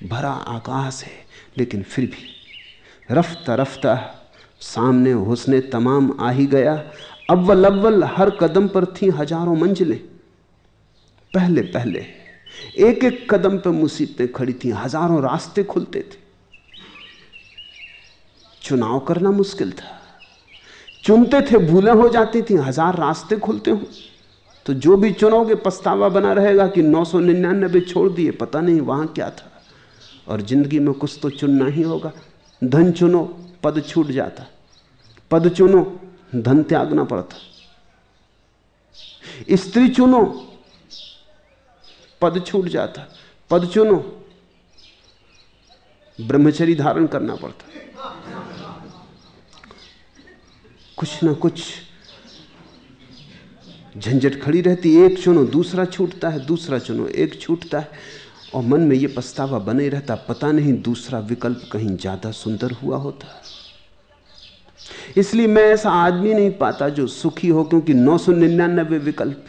भरा आकाश है। लेकिन फिर भी रफ्ता रफ्ता सामने हुसने तमाम आ ही गया। अव्वल अव्वल हर कदम पर थी हज़ारों मंजिलें। पहले पहले एक एक कदम पर मुसीबतें खड़ी थी, हज़ारों रास्ते खुलते थे। चुनाव करना मुश्किल था। चुनते थे भूलें हो जाती थी, हज़ार रास्ते खुलते हो। तो जो भी चुनोगे, पछतावा बना रहेगा कि नौ सौ निन्यानबे छोड़ दिए, पता नहीं वहाँ क्या था। और ज़िंदगी में कुछ तो चुनना ही होगा। धन चुनो, पद छूट जाता। पद चुनो, धन त्यागना पड़ता। स्त्री चुनो, पद छूट जाता। पद चुनो ब्रह्मचरी धारण करना पड़ता। कुछ ना कुछ झंझट खड़ी रहती। एक चुनो, दूसरा छूटता है, दूसरा चुनो, एक छूटता है। और मन में ये पछतावा बने रहता, पता नहीं दूसरा विकल्प कहीं ज़्यादा सुंदर हुआ होता। इसलिए मैं ऐसा आदमी नहीं पाता जो सुखी हो, क्योंकि नौ सौ निन्यानबे विकल्प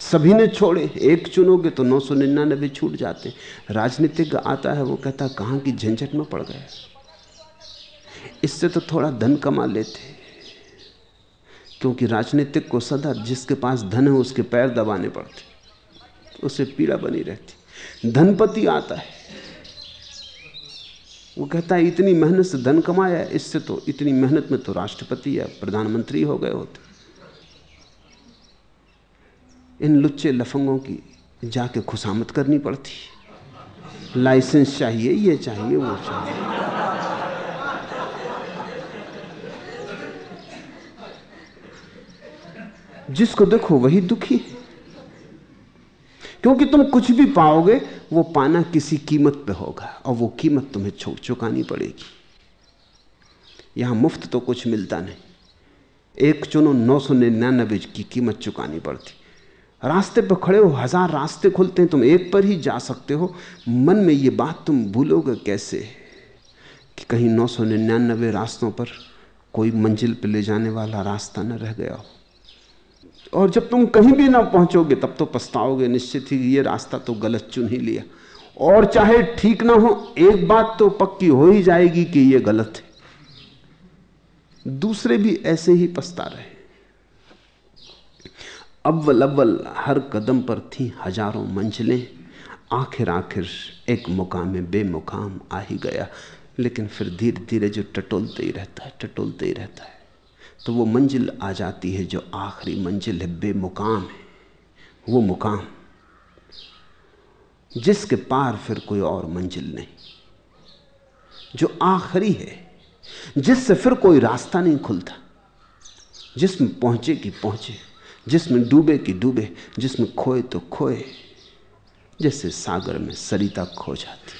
सभी ने छोड़े। एक चुनोगे तो नौ सौ निन्यानबे छूट जाते। राजनीतिक आता है, वो कहता, कहाँ की झंझट में पड़ गए? इससे तो थोड़ा धन कमा लेते। क्योंकि राजनीतिक को सदा जिसके पास धन है, उसके पैर दबाने पड़ते। उसे पीड़ा बनी रहती। धनपति आता है। वो कहता है, इतनी मेहनत से धन कमाया इससे तो इतनी मेहनत में तो राष्ट्रपति या प्रधानमंत्री हो गए होते। इन लुच्चे लफंगों की जाके खुशामत करनी पड़ती। लाइसेंस चाहिए, ये चाहिए, वो चाहिए। जिसको देखो वही दुखी है। क्योंकि तुम कुछ भी पाओगे, वो पाना किसी कीमत पे होगा और वो कीमत तुम्हें चुकानी पड़ेगी। यहाँ मुफ़्त तो कुछ मिलता नहीं। एक चुनो नौ सौ निन्यानबे की कीमत चुकानी पड़ती। रास्ते पर खड़े हो, हज़ार रास्ते खुलते हैं, तुम एक पर ही जा सकते हो। मन में ये बात तुम भूलोगे कैसे? कि कहीं नौ सौ निन्यानबे रास्तों पर कोई मंजिल पर ले जाने वाला रास्ता न रह गया हो। और जब तुम कहीं भी ना पहुंचोगे, तब तो पछताओगे निश्चित ही ये रास्ता तो गलत चुन ही लिया। और चाहे ठीक ना हो, एक बात तो पक्की हो ही जाएगी कि ये गलत है। दूसरे भी ऐसे ही पछता रहे अव्वल अव्वल हर कदम पर थी हज़ारों मंजिलें। आखिर आखिर एक मुकाम में बेमुकाम आ ही गया। लेकिन फिर धीरे धीरे जो टटोलते ही रहता है, टटोलते ही रहता है। तो वो मंजिल आ जाती है जो आखिरी मंजिल है, बेमुकाम है। वो मुकाम। जिसके पार फिर कोई और मंजिल नहीं। जो आखिरी है, जिससे फिर कोई रास्ता नहीं खुलता। जिसमें पहुँचे कि पहुँचे, जिसमें डूबे कि डूबे, जिसमें खोए तो खोए, जैसे सागर में सरिता खो जाती।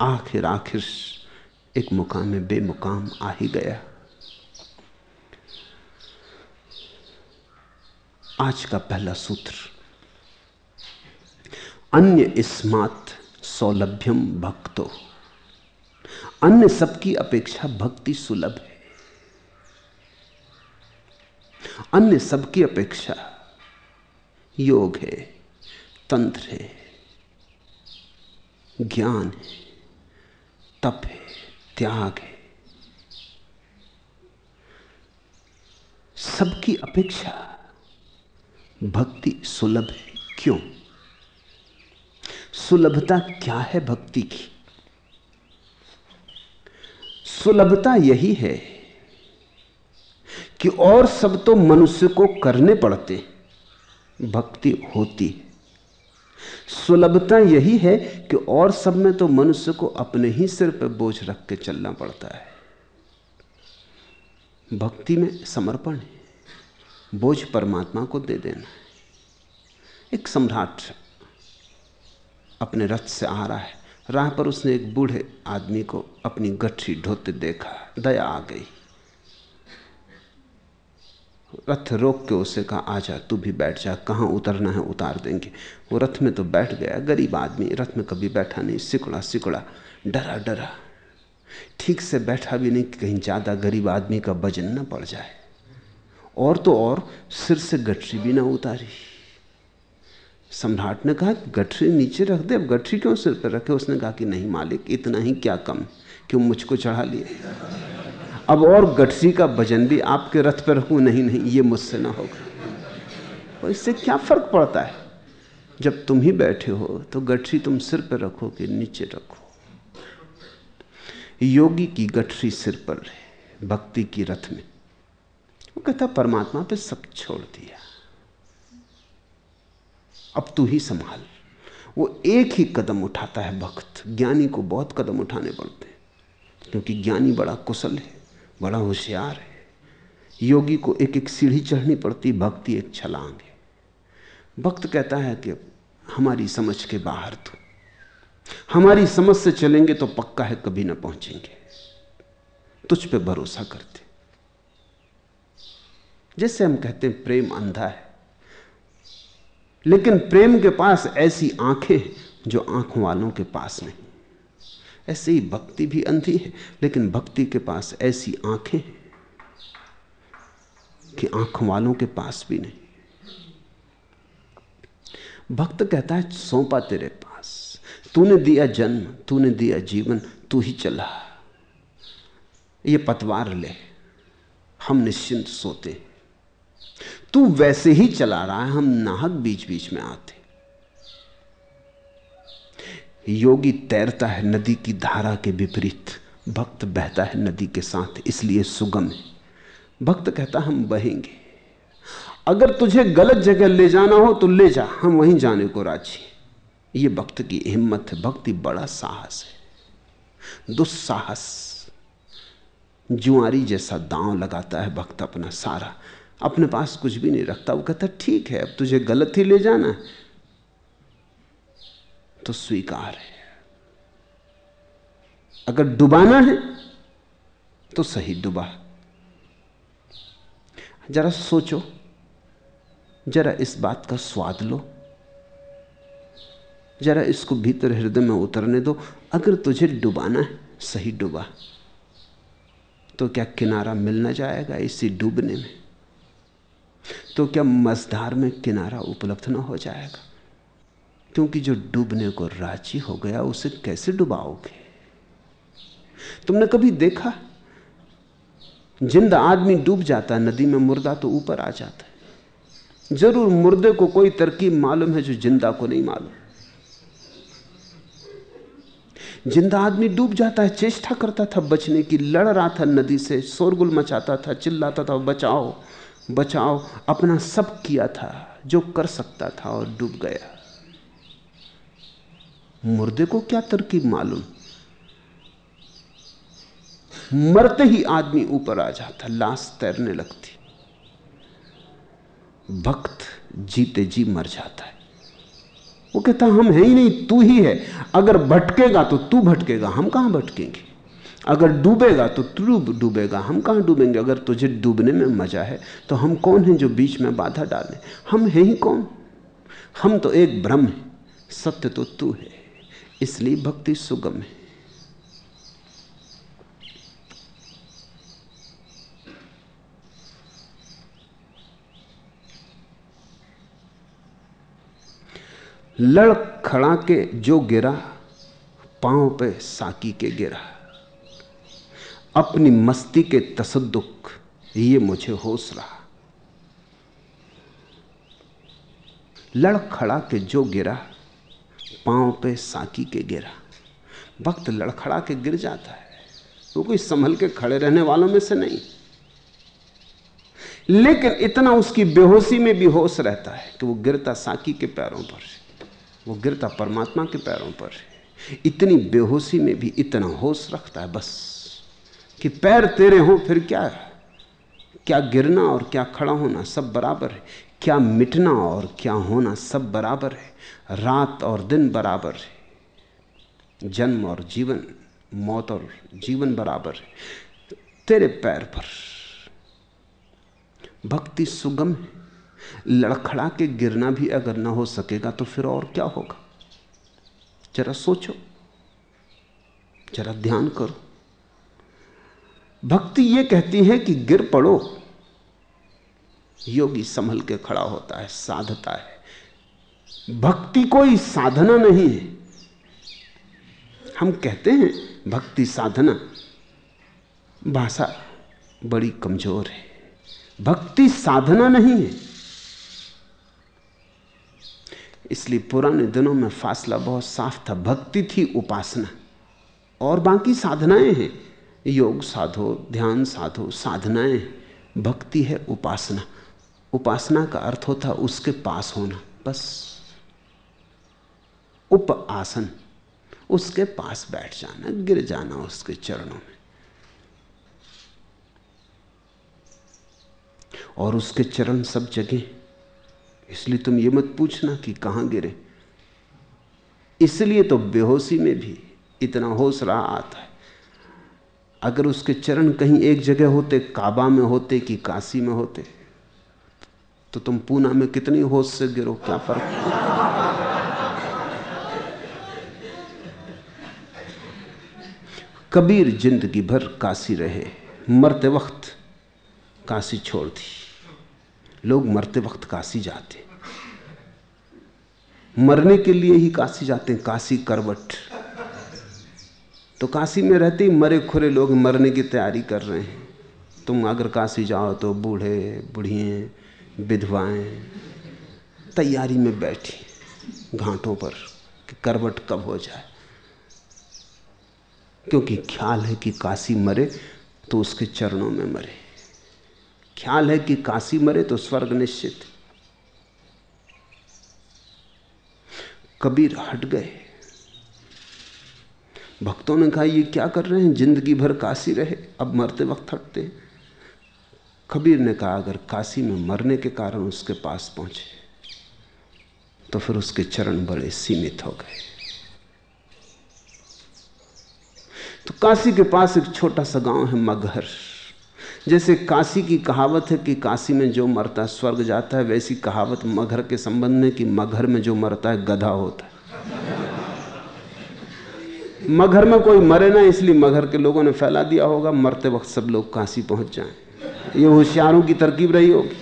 आखिर आखिर एक मुकाम में बेमुकाम आ ही गया। आज का पहला सूत्र, अन्य स्मात सौलभ्यम भक्तो। अन्य सबकी अपेक्षा भक्ति सुलभ है। अन्य सबकी अपेक्षा योग है, तंत्र है, ज्ञान है, तप है। त्याग है। सबकी अपेक्षा भक्ति सुलभ है। क्यों? सुलभता क्या है भक्ति की? सुलभता यही है कि और सब तो मनुष्य को करने पड़ते। भक्ति होती सुलभता यही है कि और सब में तो मनुष्य को अपने ही सिर पर बोझ रख के चलना पड़ता है। भक्ति में समर्पण है। बोझ परमात्मा को दे देना है। एक सम्राट अपने रथ से आ रहा है। राह पर उसने एक बूढ़े आदमी को अपनी गठरी ढोते देखा। दया आ गई। रथ रोक के उसे कहा आजा तू भी बैठ जा, कहाँ उतरना है उतार देंगे। वो रथ में तो बैठ गया, गरीब आदमी, रथ में कभी बैठा नहीं, सिकुड़ा सिकुड़ा, डरा डरा। ठीक से बैठा भी नहीं कहीं ज़्यादा गरीब आदमी का वज़न न पड़ जाए। और तो और, सिर से गठरी भी ना उतारी। सम्राट ने कहा, गठरी नीचे रख दे, अब गठरी क्यों सिर पर रखे? उसने कहा कि, नहीं मालिक, इतना ही क्या कम, क्यों मुझको चढ़ा लिए? अब और गठरी का भजन भी आपके रथ पर रखूँ, नहीं नहीं, ये मुझसे ना होगा। और इससे क्या फ़र्क पड़ता है? जब तुम ही बैठे हो तो गठरी तुम सिर पर रखो कि नीचे रखो। योगी की गठरी सिर पर रहे, भक्ति की रथ में। वो कहता, परमात्मा पे सब छोड़ दिया। अब तू ही संभाल। वो एक ही कदम उठाता है भक्त। ज्ञानी को बहुत कदम उठाने पड़ते हैं, क्योंकि ज्ञानी बड़ा कुशल है। बड़ा होशियार है। योगी को एक एक सीढ़ी चढ़नी पड़ती, भक्ति एक छलांग है। भक्त कहता है कि हमारी समझ के बाहर तो हमारी समझ से चलेंगे तो पक्का है, कभी ना पहुँचेंगे। तुझ पे भरोसा करते। जैसे हम कहते हैं, प्रेम अंधा है। लेकिन प्रेम के पास ऐसी आँखें हैं, जो आँखों वालों के पास नहीं। ऐसे ही भक्ति भी अंधी है, लेकिन भक्ति के पास ऐसी आँखें हैं कि आँखों वालों के पास भी नहीं। भक्त कहता है, सौंपा तेरे पास। तूने दिया जन्म, तूने दिया जीवन, तू ही चला। ये पतवार ले। हम निश्चिंत सोते तू वैसे ही चला रहा है, हम नाहक बीच बीच में आते योगी तैरता है नदी की धारा के विपरीत। भक्त बहता है नदी के साथ, इसलिए सुगम है। भक्त कहता, हम बहेंगे। अगर तुझे गलत जगह ले जाना हो तो ले जा, हम वहीं जाने को राज़ी ये भक्त की हिम्मत है। भक्ति बड़ा साहस है। दुस्साहस। जुआरी जैसा दांव लगाता है भक्त अपना सारा। अपने पास कुछ भी नहीं रखता। वो कहता, ठीक है, अब तुझे गलत ही ले जाना है। तो स्वीकार है। अगर डुबाना है तो सही डुबा। जरा सोचो, जरा इस बात का स्वाद लो। जरा इसको भीतर हृदय में उतरने दो। अगर तुझे डुबाना है, सही डुबा। तो क्या किनारा मिल ना जाएगा इसी डूबने में? तो क्या मझधार में किनारा उपलब्ध ना हो जाएगा? क्योंकि जो डूबने को राज़ी हो गया, उसे कैसे डुबाओगे? तुमने कभी देखा? ज़िंदा आदमी डूब जाता है, नदी में मुर्दा तो ऊपर आ जाता है। ज़रूर मुर्दे को कोई तरकीब मालूम है जो ज़िंदा को नहीं मालूम। ज़िंदा आदमी डूब जाता है, चेष्टा करता था, बचने की लड़ रहा था, नदी से शोरगुल मचाता था, चिल्लाता था, बचाओ बचाओ, अपना सब किया था, जो कर सकता था और डूब गया। मुर्दे को क्या तरकीब मालूम? मरते ही आदमी ऊपर आ जाता, लाश तैरने लगती। भक्त जीते जी मर जाता है। वो कहता, हम है ही नहीं, तू ही है। अगर भटकेगा तो तू भटकेगा, हम कहाँ भटकेंगे? अगर डूबेगा तो तू डूबेगा, हम कहाँ डूबेंगे? अगर तुझे डूबने में मज़ा है तो हम कौन हैं जो बीच में बाधा डालें? हम हैं ही कौन? हम तो एक भ्रम है, सत्य तो तू है। इसलिए भक्ति सुगम है। लड़ खड़ा के जो गिरा, पाँव पे साकी के गिरा। अपनी मस्ती के तसदुक ये मुझे होश रहा। लड़ खड़ा के जो गिरा पाँव पे साकी के गिरा। वक्त लड़खड़ा के गिर जाता है। वो तो कोई संभल के खड़े रहने वालों में से नहीं। लेकिन इतना उसकी बेहोशी में भी होश रहता है कि वो गिरता साकी के पैरों पर वो गिरता परमात्मा के पैरों पर इतनी बेहोशी में भी इतना होश रखता है बस कि पैर तेरे हों फिर क्या? है क्या गिरना और क्या खड़ा होना सब बराबर है? क्या मिटना और क्या होना सब बराबर है? रात और दिन बराबर है। जन्म और जीवन, मौत और जीवन बराबर है। तेरे पैर पर भक्ति सुगम है। लड़खड़ा के गिरना भी अगर ना हो सकेगा तो फिर और क्या होगा? जरा सोचो, जरा ध्यान करो। भक्ति ये कहती है कि गिर पड़ो। योगी संभल के खड़ा होता है, साधता है। भक्ति कोई साधना नहीं है। हम कहते हैं, भक्ति साधना, भाषा बड़ी कमज़ोर है। भक्ति साधना नहीं है। इसलिए पुराने दिनों में फासला बहुत साफ़ था। भक्ति थी उपासना। और बाकी साधनाएँ हैं। योग साधो, ध्यान साधो, साधनाएँ भक्ति है उपासना। उपासना का अर्थ होता उसके पास होना। बस। उप आसन उसके पास बैठ जाना, गिर जाना उसके चरणों में। और उसके चरण सब जगह इसलिए तुम ये मत पूछना कि कहाँ गिरे। इसलिए तो बेहोशी में भी इतना होश रहा आता है। अगर उसके चरण कहीं एक जगह होते, काबा में होते कि काशी में होते तो तुम पूना में कितनी होश से गिरो, क्या फ़र्क? कबीर ज़िंदगी भर काशी रहे। मरते वक्त काशी छोड़ दी। लोग मरते वक्त काशी जाते। मरने के लिए ही काशी जाते हैं काशी करवट। तो काशी में रहते ही मरे खुरे लोग मरने की तैयारी कर रहे हैं। तुम अगर काशी जाओ तो बूढ़े बुढ़िए विधवाएँ तैयारी में बैठी, घाटों पर कि करवट कब हो जाए। क्योंकि ख्याल है कि काशी मरे तो उसके चरणों में मरे। ख्याल है कि काशी मरे तो स्वर्ग निश्चित। कबीर हट गए। भक्तों ने कहा, ये क्या कर रहे हैं? ज़िंदगी भर काशी रहे, अब मरते वक्त हटते कबीर ने कहा, अगर काशी में मरने के कारण उसके पास पहुँचे तो फिर उसके चरण बड़े सीमित हो गए। तो काशी के पास एक छोटा सा गाँव है मगहर। जैसे काशी की कहावत है कि काशी में जो मरता है, स्वर्ग जाता है, वैसी कहावत मगहर के संबंध में कि मगहर में जो मरता है, गधा होता है। मगहर में कोई मरे ना, इसलिए मगहर के लोगों ने फैला दिया होगा, मरते वक्त सब लोग काशी पहुँच जाएँ। ये होशियारों की तरकीब रही होगी।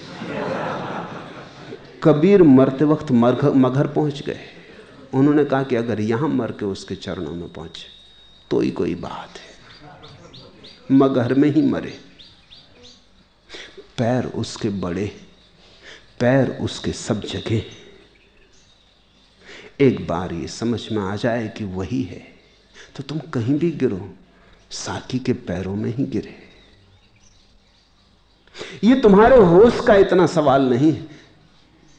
कबीर मरते वक्त मगहर पहुँच गए। उन्होंने कहा कि अगर यहाँ मर के उसके चरणों में पहुँचे तो ही कोई बात है। मगहर में ही मरे। पैर उसके बड़े, पैर उसके सब जगह। एक बार ये समझ में आ जाए कि वही है तो तुम कहीं भी गिरो साकी के पैरों में ही गिरे। ये तुम्हारे होश का इतना सवाल नहीं,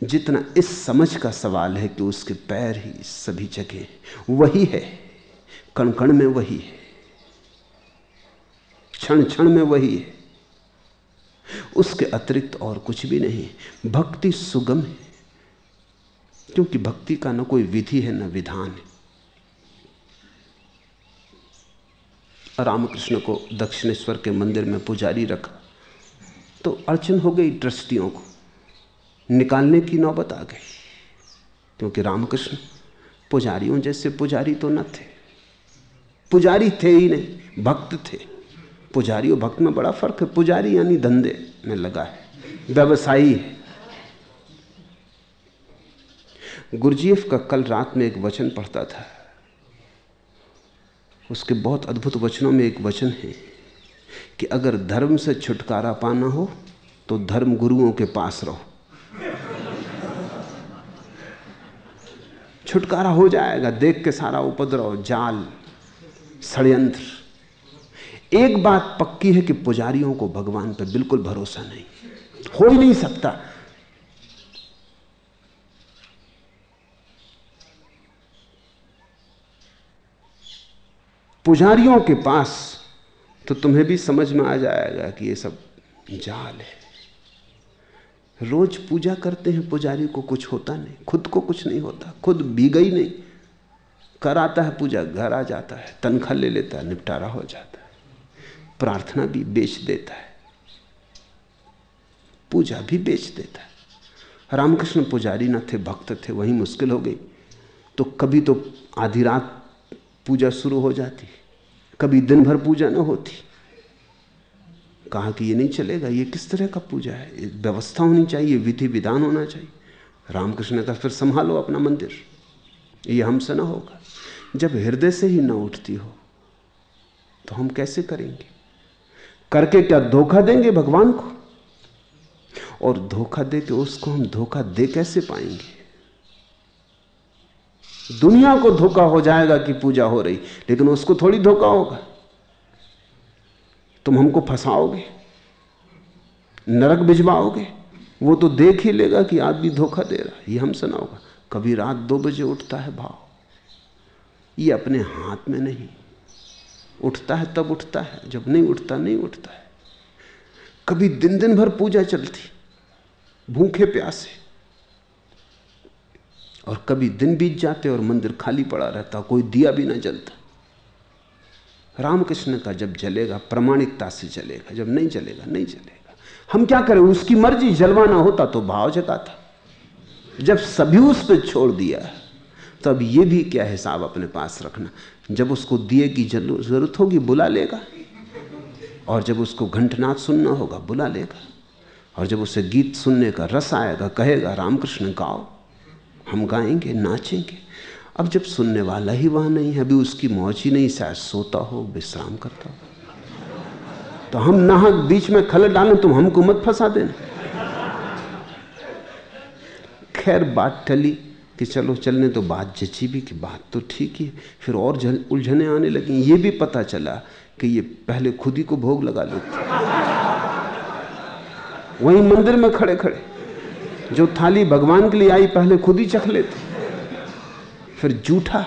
जितना इस समझ का सवाल है कि उसके पैर ही सभी जगह वही है। कण कण में वही है। क्षण क्षण में वही है। उसके अतिरिक्त और कुछ भी नहीं। भक्ति सुगम है। क्योंकि भक्ति का न कोई विधि है, न विधान है। रामकृष्ण को दक्षिणेश्वर के मंदिर में पुजारी रखा। तो अड़चन हो गई ट्रस्टियों को। निकालने की नौबत आ गई। क्योंकि रामकृष्ण पुजारियों जैसे पुजारी तो न थे। पुजारी थे ही नहीं, भक्त थे। पुजारी और भक्त में बड़ा फ़र्क है। पुजारी यानी धंधे में लगा है। व्यवसायी है। का कल रात में एक वचन पढ़ता था। उसके बहुत अद्भुत वचनों में एक वचन है कि अगर धर्म से छुटकारा पाना हो तो धर्म गुरुओं के पास रहो। छुटकारा हो जाएगा, देख के सारा उपद्रव, जाल। षड्यंत्र। एक बात पक्की है कि पुजारियों को भगवान पर बिल्कुल भरोसा नहीं। हो ही नहीं सकता। पुजारियों के पास तो तुम्हें भी समझ में आ जाएगा कि ये सब जाल है। रोज पूजा करते हैं, पुजारी को कुछ होता नहीं, खुद को कुछ नहीं होता, खुद भीगा ही नहीं। कर आता है पूजा, घर आ जाता है, तनख्वाह ले लेता है, निपटारा हो जाता है। प्रार्थना भी बेच देता है। पूजा भी बेच देता है। रामकृष्ण पुजारी न थे, भक्त थे, वही मुश्किल हो गई। तो कभी तो आधी रात पूजा शुरू हो जाती, कभी दिन भर पूजा न होती। कहा कि ये नहीं चलेगा, ये किस तरह का पूजा है? व्यवस्था होनी चाहिए विधि विधान होना चाहिए। रामकृष्ण का फिर संभालो अपना मंदिर, ये हमसे ना होगा। जब हृदय से ही ना उठती हो तो हम कैसे करेंगे? करके क्या धोखा देंगे भगवान को? और धोखा दे के उसको हम धोखा दे कैसे पाएँगे? दुनिया को धोखा हो जाएगा कि पूजा हो रही, लेकिन उसको थोड़ी धोखा होगा। तुम हमको फंसाओगे? नरक भिजवाओगे? वो तो देख ही लेगा कि आदमी धोखा दे रहा है। ये हमसे ना होगा। कभी रात दो बजे उठता है भाव। ये अपने हाथ में नहीं। उठता है, तब उठता है। जब नहीं उठता नहीं उठता है। कभी दिन दिन भर पूजा चलती, भूखे प्यासे। और कभी दिन बीत जाते और मंदिर खाली पड़ा रहता, कोई दिया भी ना जलता। रामकृष्ण का जब जलेगा, प्रमाणिकता से जलेगा, जब नहीं जलेगा नहीं जलेगा। हम क्या करें? उसकी मर्ज़ी, जलवाना होता तो भाव जगाता। जब सभी उस पर छोड़ दिया तब ये भी क्या हिसाब अपने पास रखना? जब उसको दिए की ज़रूरत होगी, बुला लेगा। और जब उसको घंटनाथ सुनना होगा, बुला लेगा। और जब उसे गीत सुनने का रस आएगा, कहेगा, रामकृष्ण गाओ, हम गाएँगे, नाचेंगे। अब जब सुनने वाला ही वहाँ नहीं है, अभी उसकी मौज ही नहीं, शायद सोता हो, विश्राम करता हो। तो हम नहा बीच में खल डालें, तुम हमको मत फंसा देना। खैर, बात टली। कि चलो चलने तो बात जची भी कि बात तो ठीक ही फिर और उलझने आने लगी। ये भी पता चला कि ये पहले खुद ही को भोग लगा लेते। वहीं मंदिर में खड़े खड़े। जो थाली भगवान के लिए आई, पहले खुद ही चख लेते। फिर जूठा।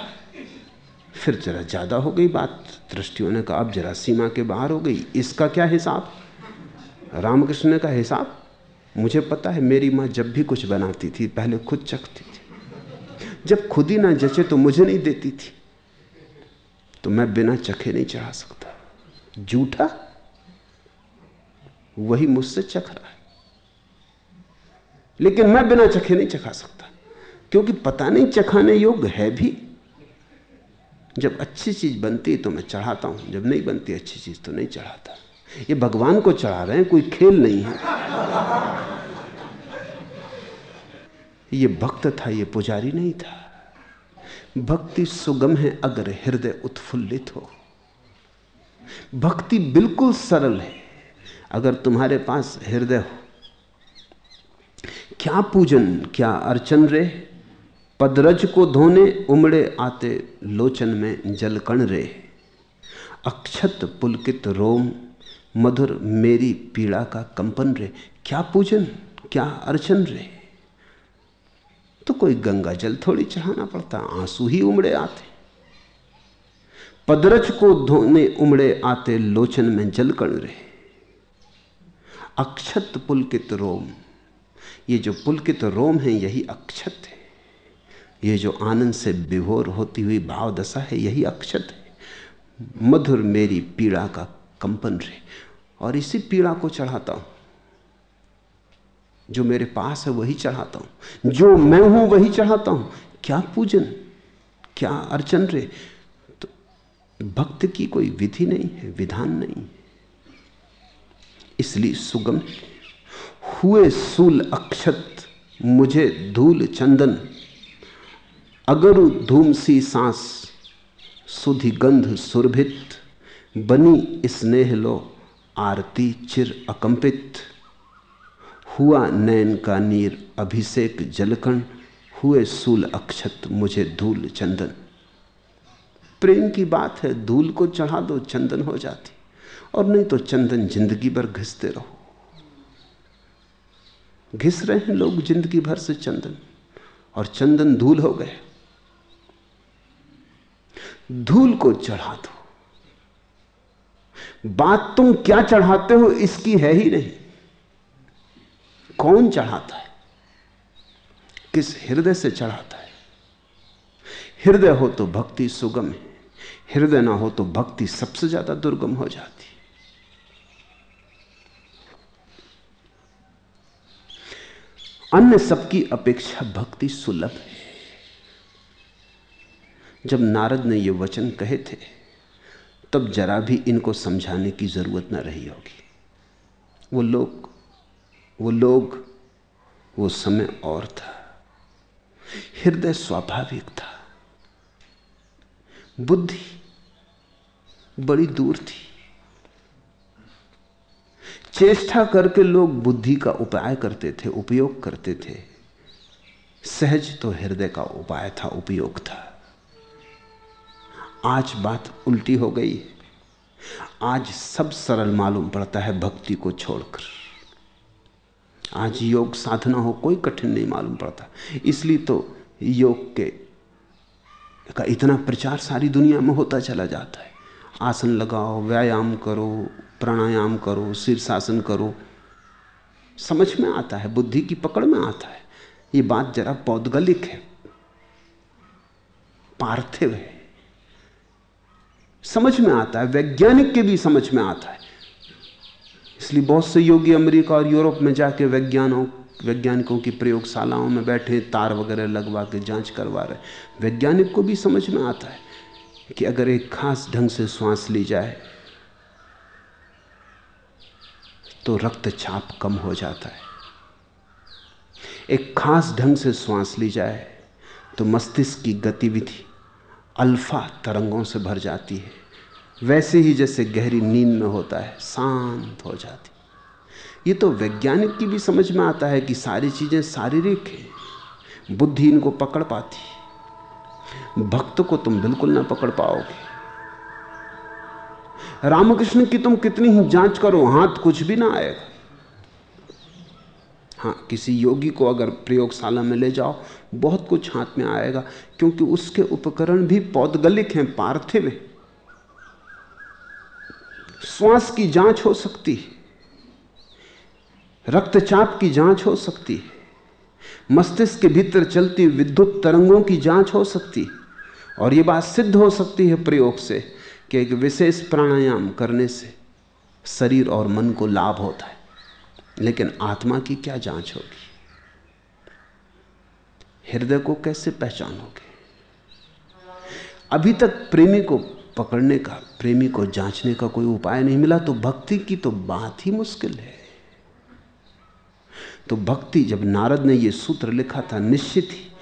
फिर जरा ज़्यादा हो गई बात। दृष्टियों ने कहा, अब जरा सीमा के बाहर हो गई। इसका क्या हिसाब? रामकृष्ण का हिसाब? मुझे पता है मेरी माँ जब भी कुछ बनाती थी, पहले खुद चखती जब खुद ही ना जचे तो मुझे नहीं देती थी। तो मैं बिना चखे नहीं चढ़ा सकता। जूठा वही मुझसे चख रहा है। लेकिन मैं बिना चखे नहीं चखा सकता। क्योंकि पता नहीं चखाने योग्य है भी। जब अच्छी चीज़ बनती है तो मैं चढ़ाता हूँ। जब नहीं बनती अच्छी चीज़ तो नहीं चढ़ाता। ये भगवान को चढ़ा रहे हैं, कोई खेल नहीं है। ये भक्त था, ये पुजारी नहीं था। भक्ति सुगम है अगर हृदय उत्फुल्लित हो। भक्ति बिल्कुल सरल है अगर तुम्हारे पास हृदय हो। क्या पूजन, क्या अर्चन रे? पदरज को धोने उमड़े आते लोचन में जलकण रे। अक्षत पुलकित रोम, मधुर मेरी पीड़ा का कंपन रे। क्या पूजन, क्या अर्चन रे? तो कोई गंगा जल थोड़ी चढ़ाना पड़ता, आँसू ही उमड़े आते। पदरज को धोने उमड़े आते, लोचन में जलकण रहे। अक्षत पुलकित रोम। ये जो पुलकित रोम है, यही अक्षत है। ये जो आनंद से विभोर होती हुई भाव दशा है, यही अक्षत है। मधुर मेरी पीड़ा का कंपन रहे। और इसी पीड़ा को चढ़ाता हूँ। जो मेरे पास है वही चढ़ाता हूँ। जो मैं हूँ वही चढ़ाता हूँ। क्या पूजन? क्या अर्चन रे? तो भक्त की कोई विधि नहीं है, विधान नहीं इसलिए सुगम, हुए सूल अक्षत, मुझे धूल चंदन, अगरु धूम सी सांस, सुधि गंध सुरभित, बनी स्नेह लो, आरती चिर अकंपित। हुआ नैन का नीर अभिषेक जलकण, हुए सूल अक्षत मुझे धूल चंदन। प्रेम की बात है, धूल को चढ़ा दो, चंदन हो जाती। और नहीं तो चंदन ज़िंदगी भर घिसते रहो। घिस रहे हैं लोग ज़िंदगी भर से चंदन, और चंदन धूल हो गए। धूल को चढ़ा दो। बात तुम क्या चढ़ाते हो, इसकी है ही नहीं। कौन चढ़ाता है? किस हृदय से चढ़ाता है? हृदय हो तो भक्ति सुगम है, हृदय ना हो तो भक्ति सबसे ज़्यादा दुर्गम हो जाती अन्य सबकी अपेक्षा भक्ति सुलभ है। जब नारद ने ये वचन कहे थे, तब जरा भी इनको समझाने की ज़रूरत न रही होगी। वो लोग वो लोग, वो समय और था। हृदय स्वाभाविक था। बुद्धि बड़ी दूर थी। चेष्टा करके लोग बुद्धि का उपाय करते थे, उपयोग करते थे। सहज तो हृदय का उपाय था, उपयोग था। आज बात उल्टी हो गई आज सब सरल मालूम पड़ता है भक्ति को छोड़कर। आज योग साधना हो, कोई कठिन नहीं मालूम पड़ता। इसलिए तो योग के का इतना प्रचार सारी दुनिया में होता चला जाता है। आसन लगाओ, व्यायाम करो, प्राणायाम करो, शीर्षासन करो। समझ में आता है, बुद्धि की पकड़ में आता है। ये बात जरा पौदगलिक है। पार्थिव है। समझ में आता है, वैज्ञानिक के भी समझ में आता है। इसलिए बहुत से योगी अमेरिका और यूरोप में जाके वैज्ञानों, वैज्ञानिकों की प्रयोगशालाओं में बैठे, तार वगैरह लगवा के जाँच करवा रहे वैज्ञानिक को भी समझ में आता है कि अगर एक खास ढंग से श्वास ली जाए तो रक्तचाप कम हो जाता है। एक खास ढंग से श्वास ली जाए तो मस्तिष्क की गतिविधि अल्फ़ा तरंगों से भर जाती है। वैसे ही जैसे गहरी नींद में होता है, शांत हो जाती। ये तो वैज्ञानिक की भी समझ में आता है कि सारी चीज़ें शारीरिक है, बुद्धि इनको पकड़ पाती भक्त को तुम बिल्कुल ना पकड़ पाओगे। रामकृष्ण की तुम कितनी ही जाँच करो, हाथ कुछ भी ना आएगा हाँ किसी योगी को अगर प्रयोगशाला में ले जाओ, बहुत कुछ हाथ में आएगा, क्योंकि उसके उपकरण भी पौदगलिक हैं, पार्थिव हैं। श्वास की जाँच हो सकती है। रक्तचाप की जाँच हो सकती है। मस्तिष्क के भीतर चलती विद्युत तरंगों की जाँच हो सकती है। और यह बात सिद्ध हो सकती है प्रयोग से कि एक विशेष प्राणायाम करने से शरीर और मन को लाभ होता है। लेकिन आत्मा की क्या जाँच होगी? हृदय को कैसे पहचानोगे? अभी तक प्रेमी को पकड़ने का, प्रेमी को जांचने का कोई उपाय नहीं मिला तो भक्ति की तो बात ही मुश्किल है। तो भक्ति, जब नारद ने यह सूत्र लिखा था, निश्चित ही,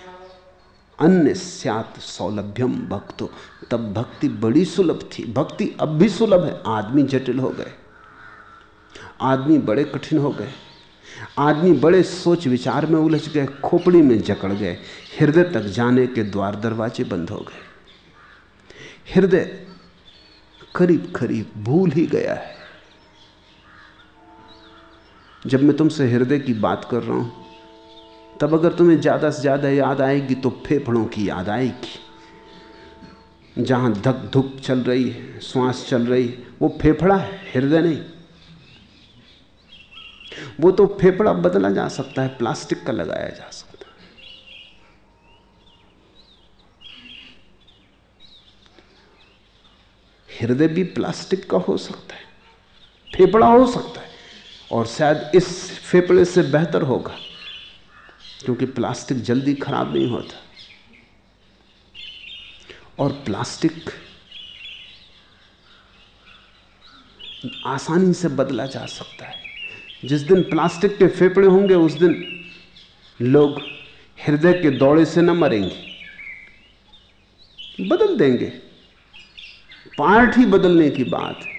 अन्य स्यात सौलभ्यम भक्तो, तब भक्ति बड़ी सुलभ थी। भक्ति अब भी सुलभ है, आदमी जटिल हो गए। आदमी बड़े कठिन हो गए। आदमी बड़े सोच विचार में उलझ गए, खोपड़ी में जकड़ गए, हृदय तक जाने के द्वार दरवाजे बंद हो गए। हृदय करीब करीब भूल ही गया है। जब मैं तुमसे हृदय की बात कर रहा हूँ, तब अगर तुम्हें ज़्यादा से ज़्यादा याद आएगी तो फेफड़ों की याद आएगी। जहाँ धक धुक चल रही है, श्वास चल रही है, वो फेफड़ा है, हृदय नहीं। वो तो फेफड़ा बदला जा सकता है, प्लास्टिक का लगाया जा सकता है। हृदय भी प्लास्टिक का हो सकता है, फेफड़ा हो सकता है, और शायद इस फेफड़े से बेहतर होगा, क्योंकि प्लास्टिक जल्दी खराब नहीं होता। और प्लास्टिक आसानी से बदला जा सकता है। जिस दिन प्लास्टिक के फेफड़े होंगे, उस दिन लोग हृदय के दौड़े से न मरेंगे, बदल देंगे। पार्ट ही बदलने की बात है।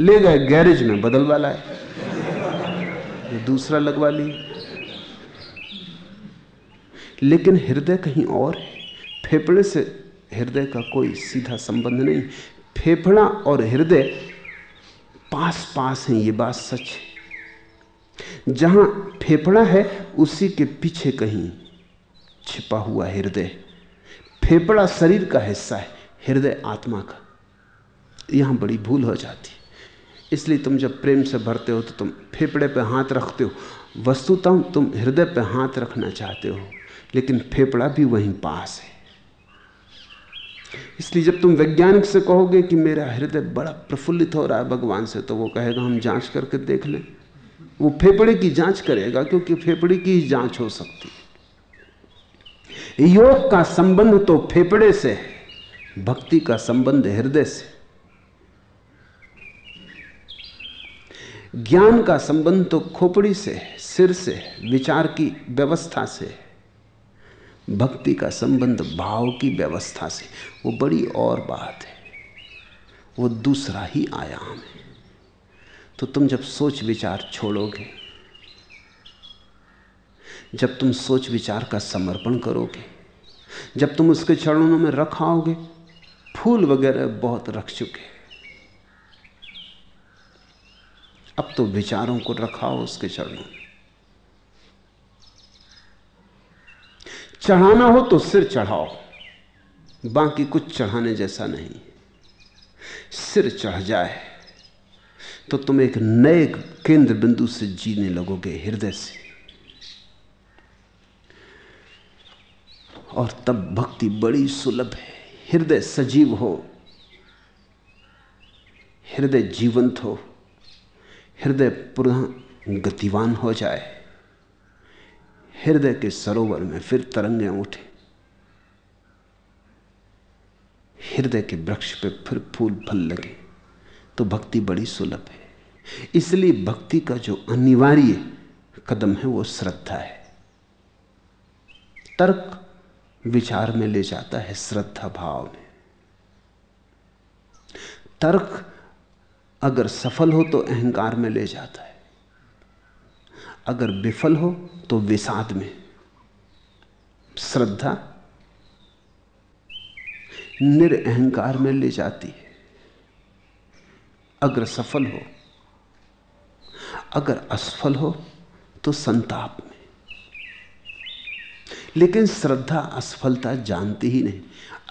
ले गए गैरेज में, बदल वाला है। दूसरा लगवा ली। लेकिन हृदय कहीं और है। फेफड़े से हृदय का कोई सीधा संबंध नहीं। फेफड़ा और हृदय पास पास हैं, ये बात सच है। जहाँ फेफड़ा है, उसी के पीछे कहीं छिपा हुआ हृदय। फेफड़ा शरीर का हिस्सा है। हृदय आत्मा का। यहाँ बड़ी भूल हो जाती। इसलिए तुम जब प्रेम से भरते हो तो तुम फेफड़े पे हाथ रखते हो। वस्तुतः तुम हृदय पे हाथ रखना चाहते हो, लेकिन फेफड़ा भी वहीं पास है। इसलिए जब तुम वैज्ञानिक से कहोगे कि मेरा हृदय बड़ा प्रफुल्लित हो रहा है भगवान से तो वो कहेगा, हम जाँच करके देख लें। वो फेफड़े की जाँच करेगा, क्योंकि फेफड़े की ही जाँच हो सकती है। योग का संबंध तो फेफड़े से है। भक्ति का संबंध हृदय से। ज्ञान का संबंध तो खोपड़ी से, सिर से, विचार की व्यवस्था से। भक्ति का संबंध भाव की व्यवस्था से। वो बड़ी और बात है। वो दूसरा ही आयाम है। तो तुम जब सोच विचार छोड़ोगे, जब तुम सोच विचार का समर्पण करोगे, जब तुम उसके चरणों में रखाओगे फूल वगैरह बहुत रख चुके अब तो विचारों को रखाओ उसके चरणों में। चढ़ाना हो तो सिर चढ़ाओ, बाकी कुछ चढ़ाने जैसा नहीं। सिर चढ़ जाए तो तुम एक नए केंद्र बिंदु से जीने लगोगे हृदय से। और तब भक्ति बड़ी सुलभ है। हृदय सजीव हो, हृदय जीवंत हो, हृदय पुनः गतिवान हो जाए, हृदय के सरोवर में फिर तरंगें उठे, हृदय के वृक्ष पे फिर फूल फल लगे तो भक्ति बड़ी सुलभ है। इसलिए भक्ति का जो अनिवार्य कदम है, वो श्रद्धा है। तर्क विचार में ले जाता है श्रद्धा भाव में। तर्क अगर सफल हो तो अहंकार में ले जाता है। अगर विफल हो तो विषाद में। श्रद्धा निरअहकार में ले जाती है। अगर सफल हो, अगर असफल हो तो संताप में। लेकिन श्रद्धा, असफलता जानती ही नहीं।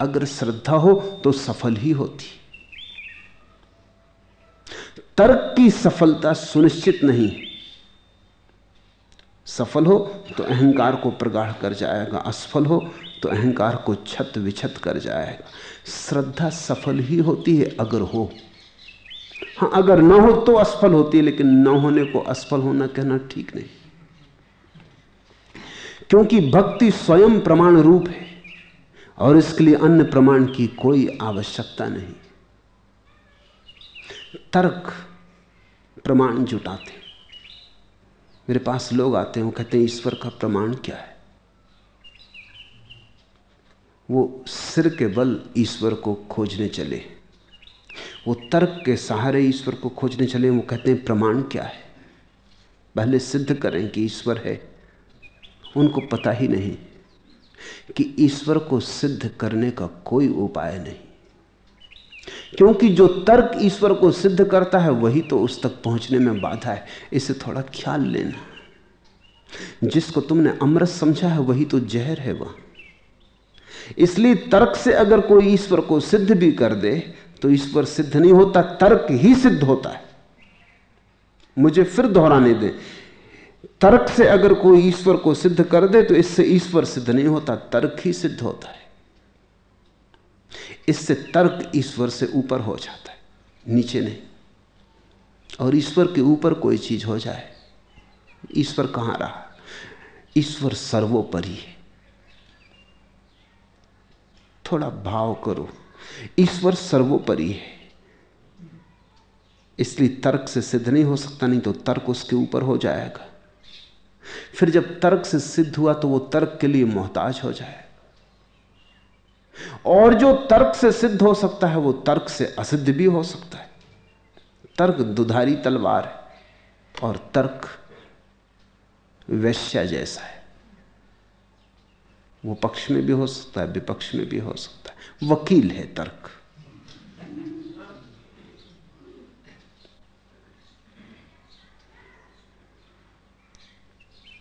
अगर श्रद्धा हो तो सफल ही होती। तर्क की सफलता सुनिश्चित नहीं। सफल हो तो अहंकार को प्रगाढ़ कर जाएगा। असफल हो तो अहंकार को छत विछत कर जाएगा। श्रद्धा सफल ही होती है अगर हो। हाँ अगर ना हो तो असफल होती है, लेकिन न होने को असफल होना कहना ठीक नहीं। क्योंकि भक्ति स्वयं प्रमाण रूप है और इसके लिए अन्य प्रमाण की कोई आवश्यकता नहीं। तर्क प्रमाण जुटाते मेरे पास लोग आते हैं कहते हैं, ईश्वर का प्रमाण क्या है? वो सिर के बल ईश्वर को खोजने चले वो तर्क के सहारे ईश्वर को खोजने चले वो कहते हैं, प्रमाण क्या है? पहले सिद्ध करें कि ईश्वर है। उनको पता ही नहीं कि ईश्वर को सिद्ध करने का कोई उपाय नहीं। क्योंकि जो तर्क ईश्वर को सिद्ध करता है, वही तो उस तक पहुँचने में बाधा है। इसे थोड़ा ख्याल लेना। जिसको तुमने अमृत समझा है, वही तो जहर है वह। इसलिए तर्क से अगर कोई ईश्वर को सिद्ध भी कर दे तो ईश्वर सिद्ध नहीं होता, तर्क ही सिद्ध होता है। मुझे फिर दोहराने दे तर्क से अगर कोई ईश्वर को सिद्ध कर दे तो इससे ईश्वर सिद्ध नहीं होता, तर्क ही सिद्ध होता है। इससे तर्क ईश्वर से ऊपर हो जाता है, नीचे नहीं। और ईश्वर के ऊपर कोई चीज़ हो जाए, ईश्वर कहाँ रहा? ईश्वर सर्वोपरि है। थोड़ा भाव करो, ईश्वर सर्वोपरि है। इसलिए तर्क से सिद्ध नहीं हो सकता, नहीं तो तर्क उसके ऊपर हो जाएगा। फिर जब तर्क से सिद्ध हुआ तो वो तर्क के लिए मोहताज हो जाए। और जो तर्क से सिद्ध हो सकता है, वो तर्क से असिद्ध भी हो सकता है। तर्क दुधारी तलवार है और तर्क वैश्या जैसा है। वो पक्ष में भी हो सकता है, विपक्ष में भी हो सकता है। वकील है तर्क।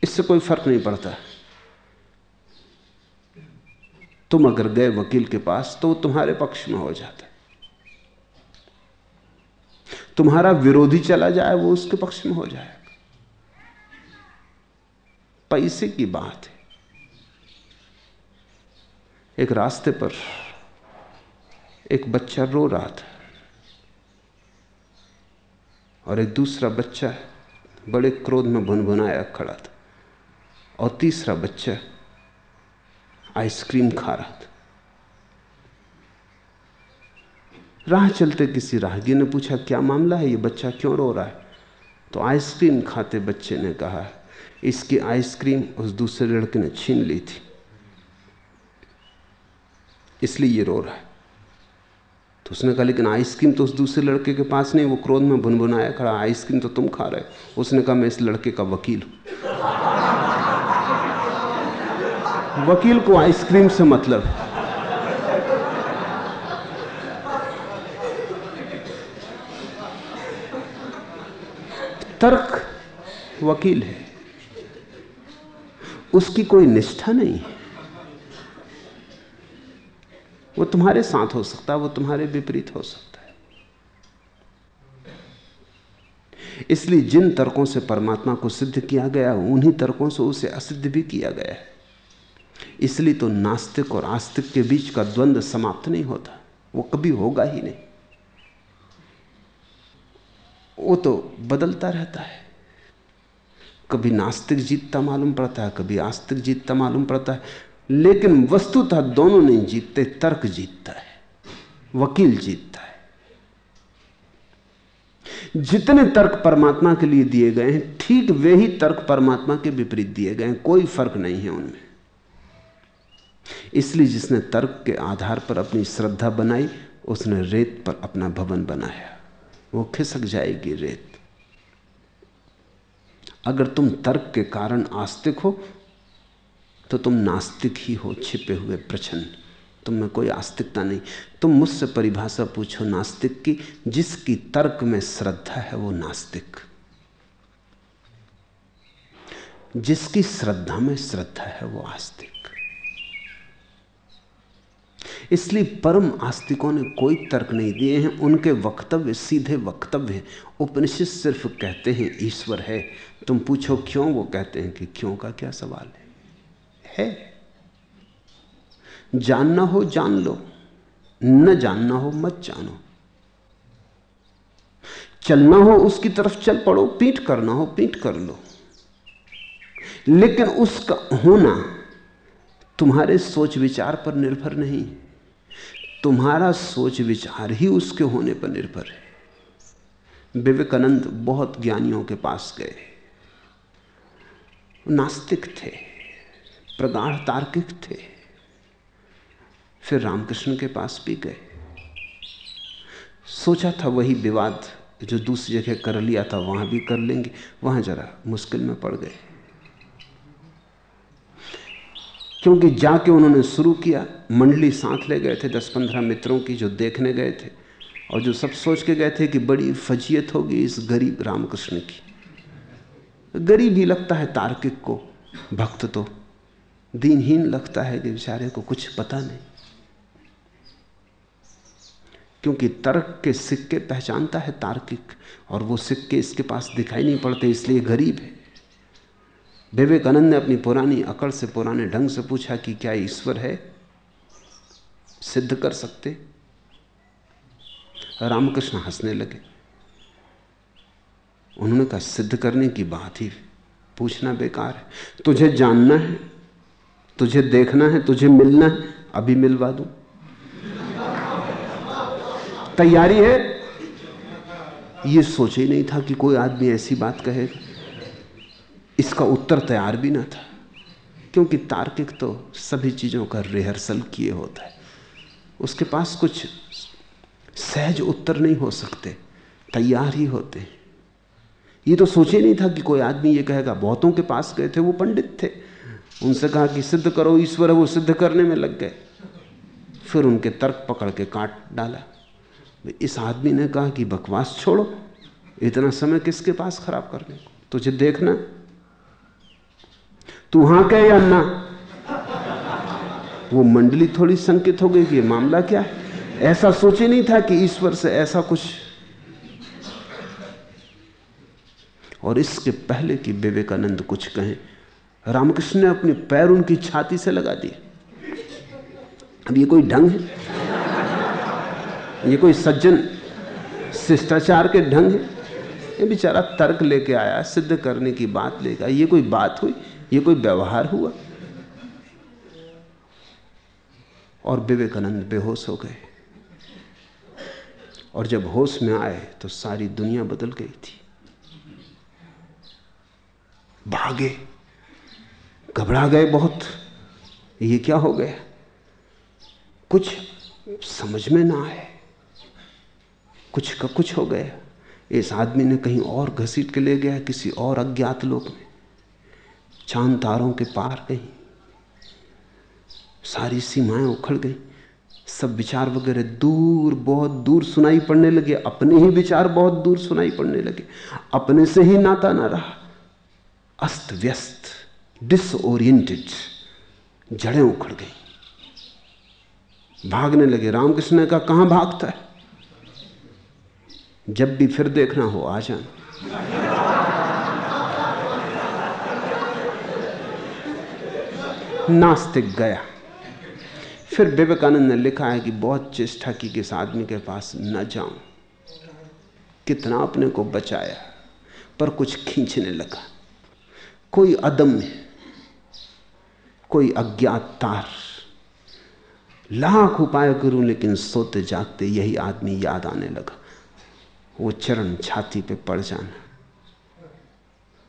उससे कोई फ़र्क नहीं पड़ता। तुम अगर गए वकील के पास तो वो तुम्हारे पक्ष में हो जाता। है तुम्हारा विरोधी चला जाए, वो उसके पक्ष में हो जाएगा पैसे की बात है। एक रास्ते पर एक बच्चा रो रहा था और एक दूसरा बच्चा बड़े क्रोध में भुनभुनाया खड़ा था। और तीसरा बच्चा आइसक्रीम खा रहा था। राह चलते किसी राहगीर ने पूछा, क्या मामला है? ये बच्चा क्यों रो रहा है? तो आइसक्रीम खाते बच्चे ने कहा, इसकी आइसक्रीम उस दूसरे लड़के ने छीन ली थी, इसलिए ये रो रहा है। तो उसने कहा, लेकिन आइसक्रीम तो उस दूसरे लड़के के पास नहीं, वो क्रोध में भुनभुनाया खड़ा आइसक्रीम तो तुम खा रहे हो। उसने कहा, मैं इस लड़के का वकील हूँ। वकील को आइसक्रीम से मतलब। तर्क वकील है। उसकी कोई निष्ठा नहीं है। वो तुम्हारे साथ हो सकता है, वो तुम्हारे विपरीत हो सकता है। इसलिए जिन तर्कों से परमात्मा को सिद्ध किया गया, उन्हीं तर्कों से उसे असिद्ध भी किया गया है। इसलिए तो नास्तिक और आस्तिक के बीच का द्वंद्व समाप्त नहीं होता। वो कभी होगा ही नहीं। वो तो बदलता रहता है। कभी नास्तिक जीतता मालूम पड़ता है, कभी आस्तिक जीतता मालूम पड़ता है। लेकिन वस्तुतः दोनों नहीं जीतते, तर्क जीतता है, वकील जीतता है। जितने तर्क परमात्मा के लिए दिए गए हैं, ठीक वे ही तर्क परमात्मा के विपरीत दिए गए हैं। कोई फ़र्क नहीं है उनमें। इसलिए जिसने तर्क के आधार पर अपनी श्रद्धा बनाई, उसने रेत पर अपना भवन बनाया। वो खिसक जाएगी रेत। अगर तुम तर्क के कारण आस्तिक हो तो तुम नास्तिक ही हो, छिपे हुए प्रचन्न तुम में कोई आस्तिकता नहीं। तुम मुझसे परिभाषा पूछो नास्तिक की, जिसकी तर्क में श्रद्धा है, वो नास्तिक। जिसकी श्रद्धा में श्रद्धा है, वो आस्तिक। इसलिए परम आस्तिकों ने कोई तर्क नहीं दिए हैं। उनके वक्तव्य सीधे वक्तव्य हैं। उपनिषद सिर्फ़ कहते हैं, ईश्वर है। तुम पूछो, क्यों वो कहते हैं कि क्यों का क्या सवाल है? है। जानना हो, जान लो। न जानना हो, मत जानो। चलना हो, उसकी तरफ़ चल पड़ो। पीठ करना हो, पीठ कर लो। लेकिन उसका होना तुम्हारे सोच विचार पर निर्भर नहीं। तुम्हारा सोच विचार ही उसके होने पर निर्भर है। विवेकानंद बहुत ज्ञानियों के पास गए। नास्तिक थे, प्रगाढ़ तार्किक थे। फिर रामकृष्ण के पास भी गए। सोचा था वही विवाद जो दूसरी जगह कर लिया था, वहाँ भी कर लेंगे। वहाँ जरा मुश्किल में पड़ गए। क्योंकि जाके उन्होंने शुरू किया, मंडली साथ ले गए थे दस पंद्रह मित्रों की जो देखने गए थे, और जो सब सोच के गए थे कि बड़ी फजीयत होगी इस गरीब रामकृष्ण की। गरीब ही लगता है तार्किक को, भक्त तो। दीनहीन लगता है कि बेचारे को कुछ पता नहीं। क्योंकि तर्क के सिक्के पहचानता है तार्किक, और वो सिक्के इसके पास दिखाई नहीं पड़ते, इसलिए गरीब है। विवेकानंद ने अपनी पुरानी अकड़ से, पुराने ढंग से पूछा कि क्या ईश्वर है? सिद्ध कर सकते? रामकृष्ण हंसने लगे। उन्होंने कहा, सिद्ध करने की बात ही पूछना बेकार है। तुझे जानना है, तुझे देखना है, तुझे मिलना है, अभी मिलवा दू। तैयारी है? ये सोचे नहीं था कि कोई आदमी ऐसी बात कहे इसका उत्तर तैयार भी ना था, क्योंकि तार्किक तो सभी चीज़ों का रिहर्सल किए होता है। उसके पास कुछ सहज उत्तर नहीं हो सकते, तैयार ही होते ये तो सोचे नहीं था कि कोई आदमी ये कहेगा, बहुतों के पास गए थे, वो पंडित थे। उनसे कहा कि, सिद्ध करो, ईश्वर है, वो सिद्ध करने में लग गए। फिर उनके तर्क पकड़ के काट डाला। इस आदमी ने कहा कि, बकवास छोड़ो, इतना समय किसके पास खराब करने को? तुझे देखना तू हाँ कह या ना? वो मंडली थोड़ी संकित हो गई कि मामला क्या है? ऐसा सोचे नहीं था कि ईश्वर से ऐसा कुछ। और इसके पहले कि विवेकानंद कुछ कहें, रामकृष्ण ने अपने पैर उनकी छाती से लगा दिए। अब ये कोई ढंग है? ये कोई सज्जन, शिष्टाचार के ढंग है? ये बेचारा तर्क लेके आया, सिद्ध करने की बात लेकर ये कोई बात हुई? ये कोई व्यवहार हुआ? और विवेकानंद बेहोश हो गए। और जब होश में आए तो सारी दुनिया बदल गई थी। भागे, घबरा गए बहुत। ये क्या हो गया? कुछ समझ में ना आए। कुछ का कुछ हो गया। इस आदमी ने कहीं और घसीट के ले गया, किसी और अज्ञात लोक में। चाँद तारों के पार गई। सारी सीमाएँ उखड़ गई। सब विचार वगैरह दूर, बहुत दूर सुनाई पड़ने लगे। अपने ही विचार बहुत दूर सुनाई पड़ने लगे। अपने से ही नाता ना रहा। अस्त व्यस्त डिसओरिएंटेड जड़ें उखड़ गई। भागने लगे, रामकृष्ण कहा, कहाँ भागता है? जब भी फिर देखना हो, आ जाना। नास्तिक गया। फिर विवेकानंद ने लिखा है कि बहुत चेष्टा की कि इस आदमी के पास न जाऊँ। कितना अपने को बचाया, पर कुछ खींचने लगा। कोई अदम्य, कोई अज्ञात तार। लाख उपाय करूँ, लेकिन सोते जागते यही आदमी याद आने लगा। वो चरण छाती पे पड़ जाना।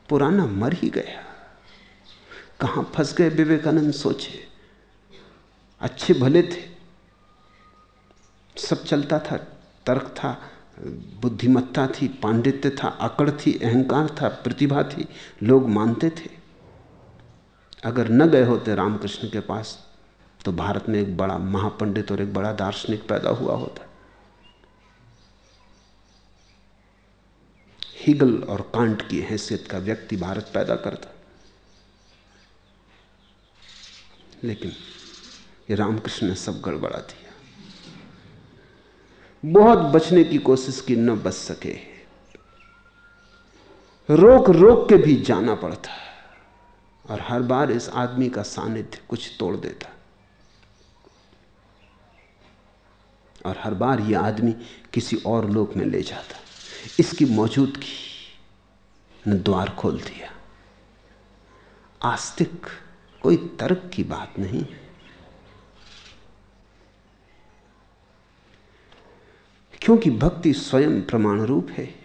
पुराना मर ही गया। कहाँ फंस गए विवेकानंद सोचे। अच्छे भले थे। सब चलता था, तर्क था, बुद्धिमत्ता थी, पांडित्य था अकड़ थी, अहंकार था, प्रतिभा थी, लोग मानते थे। अगर न गए होते रामकृष्ण के पास तो भारत में एक बड़ा महापंडित और एक बड़ा दार्शनिक पैदा हुआ होता। हिगल और कांट की हैसियत का व्यक्ति भारत पैदा करता। लेकिन रामकृष्ण ने सब गड़बड़ा दिया। बहुत बचने की कोशिश की, न बच सके। रोक रोक के भी जाना पड़ता और हर बार इस आदमी का सानिध्य कुछ तोड़ देता। और हर बार यह आदमी किसी और लोक में ले जाता। इसकी मौजूदगी ने द्वार खोल दिया। आस्तिक कोई तर्क की बात नहीं। क्योंकि भक्ति स्वयं प्रमाण रूप है।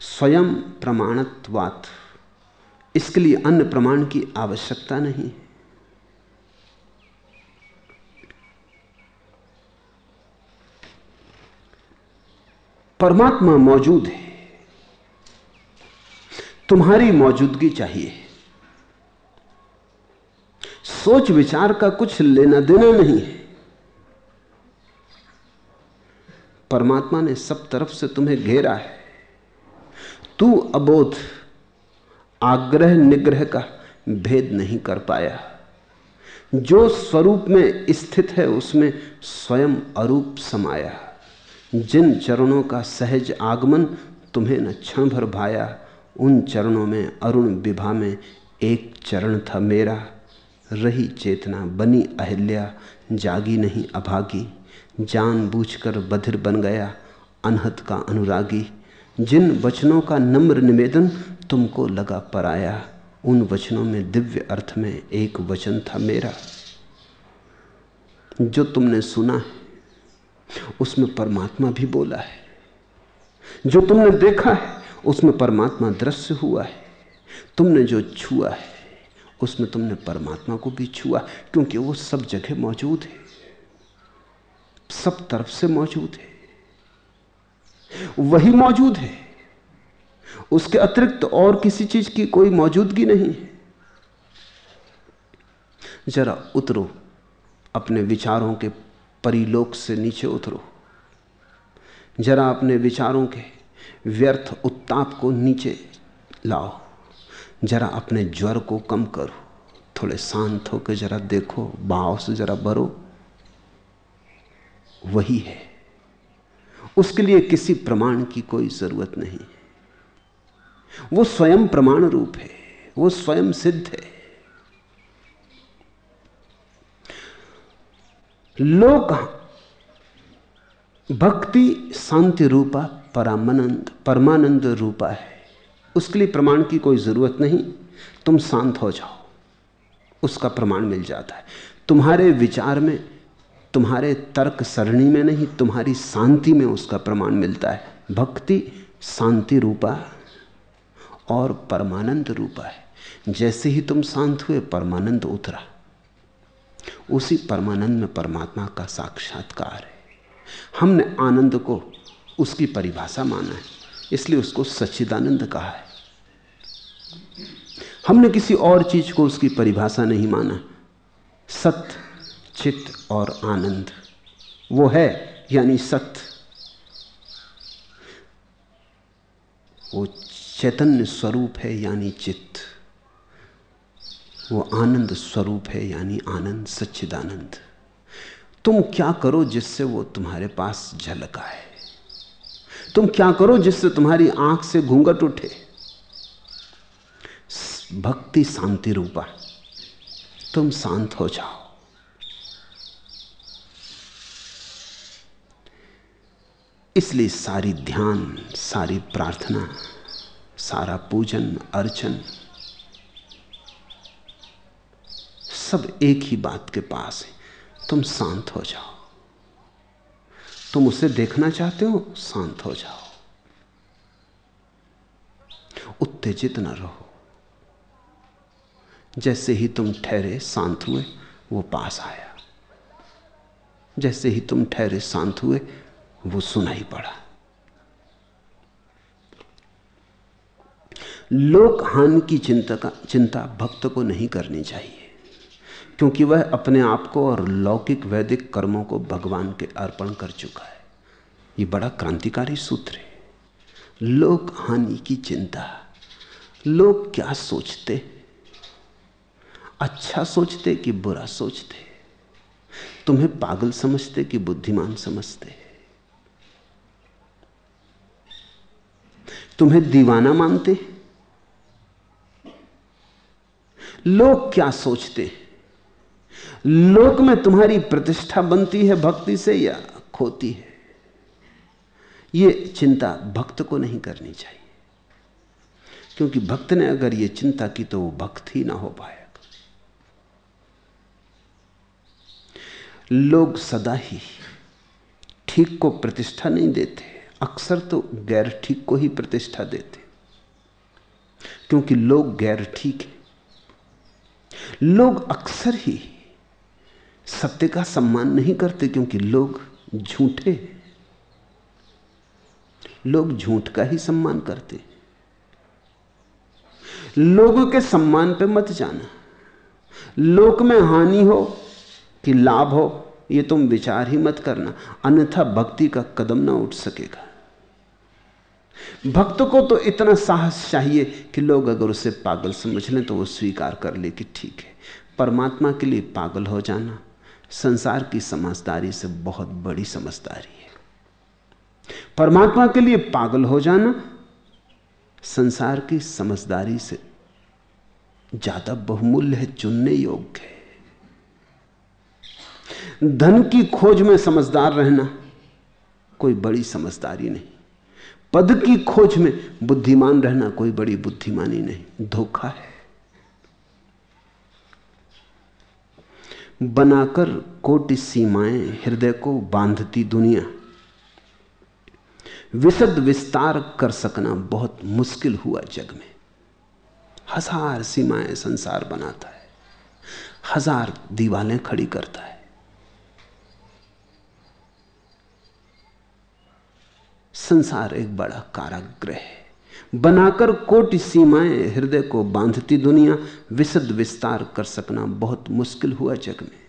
स्वयं प्रमाणत्वात। इसके लिए अन्य प्रमाण की आवश्यकता नहीं। परमात्मा मौजूद है। तुम्हारी मौजूदगी चाहिए। सोच विचार का कुछ लेना देना नहीं है। परमात्मा ने सब तरफ़ से तुम्हें घेरा है। तू अबोध, आग्रह निग्रह का भेद नहीं कर पाया। जो स्वरूप में स्थित है, उसमें स्वयं अरूप समाया। जिन चरणों का सहज आगमन तुम्हें न क्षण भर भाया, उन चरणों में अरुण विभा में एक चरण था मेरा। रही चेतना बनी अहिल्या, जागी नहीं अभागी। जान बूझकर बधिर बन गया अनहत का अनुरागी। जिन वचनों का नम्र निवेदन तुमको लगा पराया, उन वचनों में दिव्य अर्थ में एक वचन था मेरा। जो तुमने सुना है, उसमें परमात्मा भी बोला है। जो तुमने देखा है, उसमें परमात्मा दृश्य हुआ है। तुमने जो छुआ है उसमें तुमने परमात्मा को भी छुआ, क्योंकि वो सब जगह मौजूद है। सब तरफ़ से मौजूद है। वही मौजूद है। उसके अतिरिक्त और किसी चीज़ की कोई मौजूदगी नहीं है। जरा उतरो, अपने विचारों के परिलोक से नीचे उतरो। जरा अपने विचारों के व्यर्थ उत्ताप को नीचे लाओ। जरा अपने ज्वर को कम करो। थोड़े शांत होकर जरा देखो भाव से जरा भरो। वही है। उसके लिए किसी प्रमाण की कोई ज़रूरत नहीं वो स्वयं प्रमाण रूप है। वो स्वयं सिद्ध है। लोक भक्ति शांति रूपा, परामानंद, परमानंद रूपा है। उसके लिए प्रमाण की कोई ज़रूरत नहीं। तुम शांत हो जाओ। उसका प्रमाण मिल जाता है। तुम्हारे विचार में, तुम्हारे तर्क सरणी में नहीं, तुम्हारी शांति में उसका प्रमाण मिलता है। भक्ति शांति रूपा और परमानंद रूपा है। जैसे ही तुम शांत हुए, परमानंद उतरा। उसी परमानंद में परमात्मा का साक्षात्कार है। हमने आनंद को उसकी परिभाषा माना है। इसलिए उसको सच्चिदानंद कहा है। हमने किसी और चीज़ को उसकी परिभाषा नहीं माना। सत्य, चित्त और आनंद। वो है, यानी सत्य। वो चैतन्य स्वरूप है, यानी चित्त। वो आनंद स्वरूप है, यानी आनंद, सच्चिदानंद। तुम क्या करो जिससे वो तुम्हारे पास झलका आए तुम क्या करो जिससे तुम्हारी आँख से घूंघट उठे? भक्ति शांति रूपा। तुम शांत हो जाओ। इसलिए सारी ध्यान, सारी प्रार्थना, सारा पूजन, अर्चन, सब एक ही बात के पास है। तुम शांत हो जाओ। तुम उसे देखना चाहते हो, शांत हो जाओ। उत्तेजित न रहो। जैसे ही तुम ठहरे, शांत हुए, वो पास आया। जैसे ही तुम ठहरे, शांत हुए, वो सुनाई पड़ा। लोक हानि की चिंता का चिंता भक्त को नहीं करनी चाहिए। क्योंकि वह अपने आप को और लौकिक वैदिक कर्मों को भगवान के अर्पण कर चुका है। ये बड़ा क्रांतिकारी सूत्र है। लोक हानि की चिंता, लोग क्या सोचते? अच्छा सोचते कि बुरा सोचते? तुम्हें पागल समझते कि बुद्धिमान समझते? तुम्हें दीवाना मानते? लोग क्या सोचते? हैं लोक में तुम्हारी प्रतिष्ठा बनती है, भक्ति से या खोती है? यह चिंता भक्त को नहीं करनी चाहिए। क्योंकि भक्त ने अगर यह चिंता की तो वो भक्त ही ना हो पाएगा। लोग सदा ही ठीक को प्रतिष्ठा नहीं देते, अक्सर तो गैर ठीक को ही प्रतिष्ठा देते। क्योंकि लोग गैर ठीक है। लोग अक्सर ही सत्य का सम्मान नहीं करते क्योंकि लोग झूठे लोग झूठ का ही सम्मान करते लोगों के सम्मान पे मत जाना। लोक में हानि हो कि लाभ हो, ये तुम विचार ही मत करना। अन्यथा भक्ति का कदम ना उठ सकेगा। भक्त को तो इतना साहस चाहिए कि लोग अगर उसे पागल समझ लें तो वो स्वीकार कर ले कि ठीक है। परमात्मा के लिए पागल हो जाना। संसार की समझदारी से बहुत बड़ी समझदारी है। परमात्मा के लिए पागल हो जाना, संसार की समझदारी से ज़्यादा बहुमूल्य है, चुनने योग्य है। धन की खोज में समझदार रहना कोई बड़ी समझदारी नहीं। पद की खोज में बुद्धिमान रहना कोई बड़ी बुद्धिमानी नहीं। धोखा है। बनाकर कोटि सीमाएँ हृदय को बांधती दुनिया। विशद विस्तार कर सकना बहुत मुश्किल हुआ जग में। हज़ार सीमाएँ संसार बनाता है, हज़ार दीवालें खड़ी करता है। संसार एक बड़ा कारागृह है। बनाकर कोटि सीमाएँ हृदय को बांधती दुनिया, विशद विस्तार कर सकना बहुत मुश्किल हुआ जग में।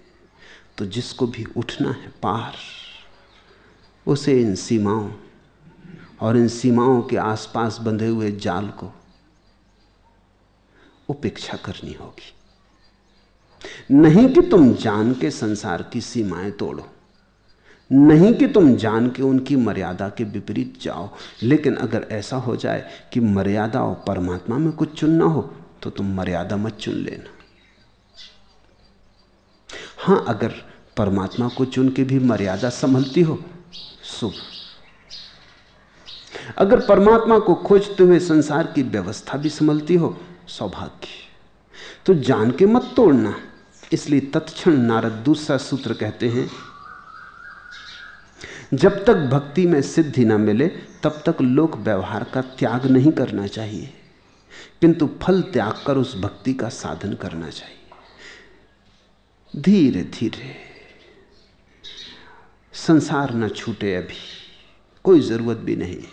तो जिसको भी उठना है पार, उसे इन सीमाओं और इन सीमाओं के आसपास बंधे हुए जाल को उपेक्षा करनी होगी। नहीं कि तुम जान के संसार की सीमाएँ तोड़ो। नहीं कि तुम जान के उनकी मर्यादा के विपरीत जाओ, लेकिन अगर ऐसा हो जाए कि मर्यादा और परमात्मा में कुछ चुनना हो तो तुम मर्यादा मत चुन लेना। हाँ, अगर परमात्मा को चुन के भी मर्यादा संभलती हो, शुभ। अगर परमात्मा को खोजते हुए संसार की व्यवस्था भी संभलती हो, सौभाग्य। तो जान के मत तोड़ना। इसलिए तत्क्षण नारद दूसरा सूत्र कहते हैं जब तक भक्ति में सिद्धि न मिले, तब तक लोक व्यवहार का त्याग नहीं करना चाहिए। किंतु फल त्याग कर उस भक्ति का साधन करना चाहिए। धीरे धीरे। संसार न छूटे अभी, कोई ज़रूरत भी नहीं है।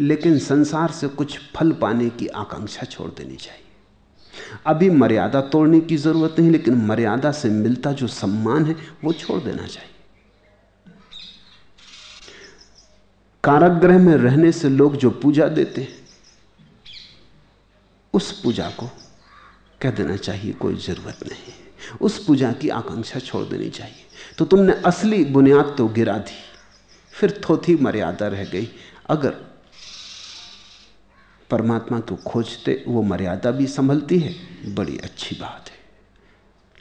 लेकिन संसार से कुछ फल पाने की आकांक्षा छोड़ देनी चाहिए। अभी मर्यादा तोड़ने की ज़रूरत नहीं, लेकिन मर्यादा से मिलता जो सम्मान है, वो छोड़ देना चाहिए। कारागृह में रहने से लोग जो पूजा देते हैं, उस पूजा को कह देना चाहिए, कोई ज़रूरत नहीं। उस पूजा की आकांक्षा छोड़ देनी चाहिए। तो तुमने असली बुनियाद तो गिरा दी, फिर थोथी मर्यादा रह गई। अगर परमात्मा को खोजते, वो मर्यादा भी संभलती है, बड़ी अच्छी बात है।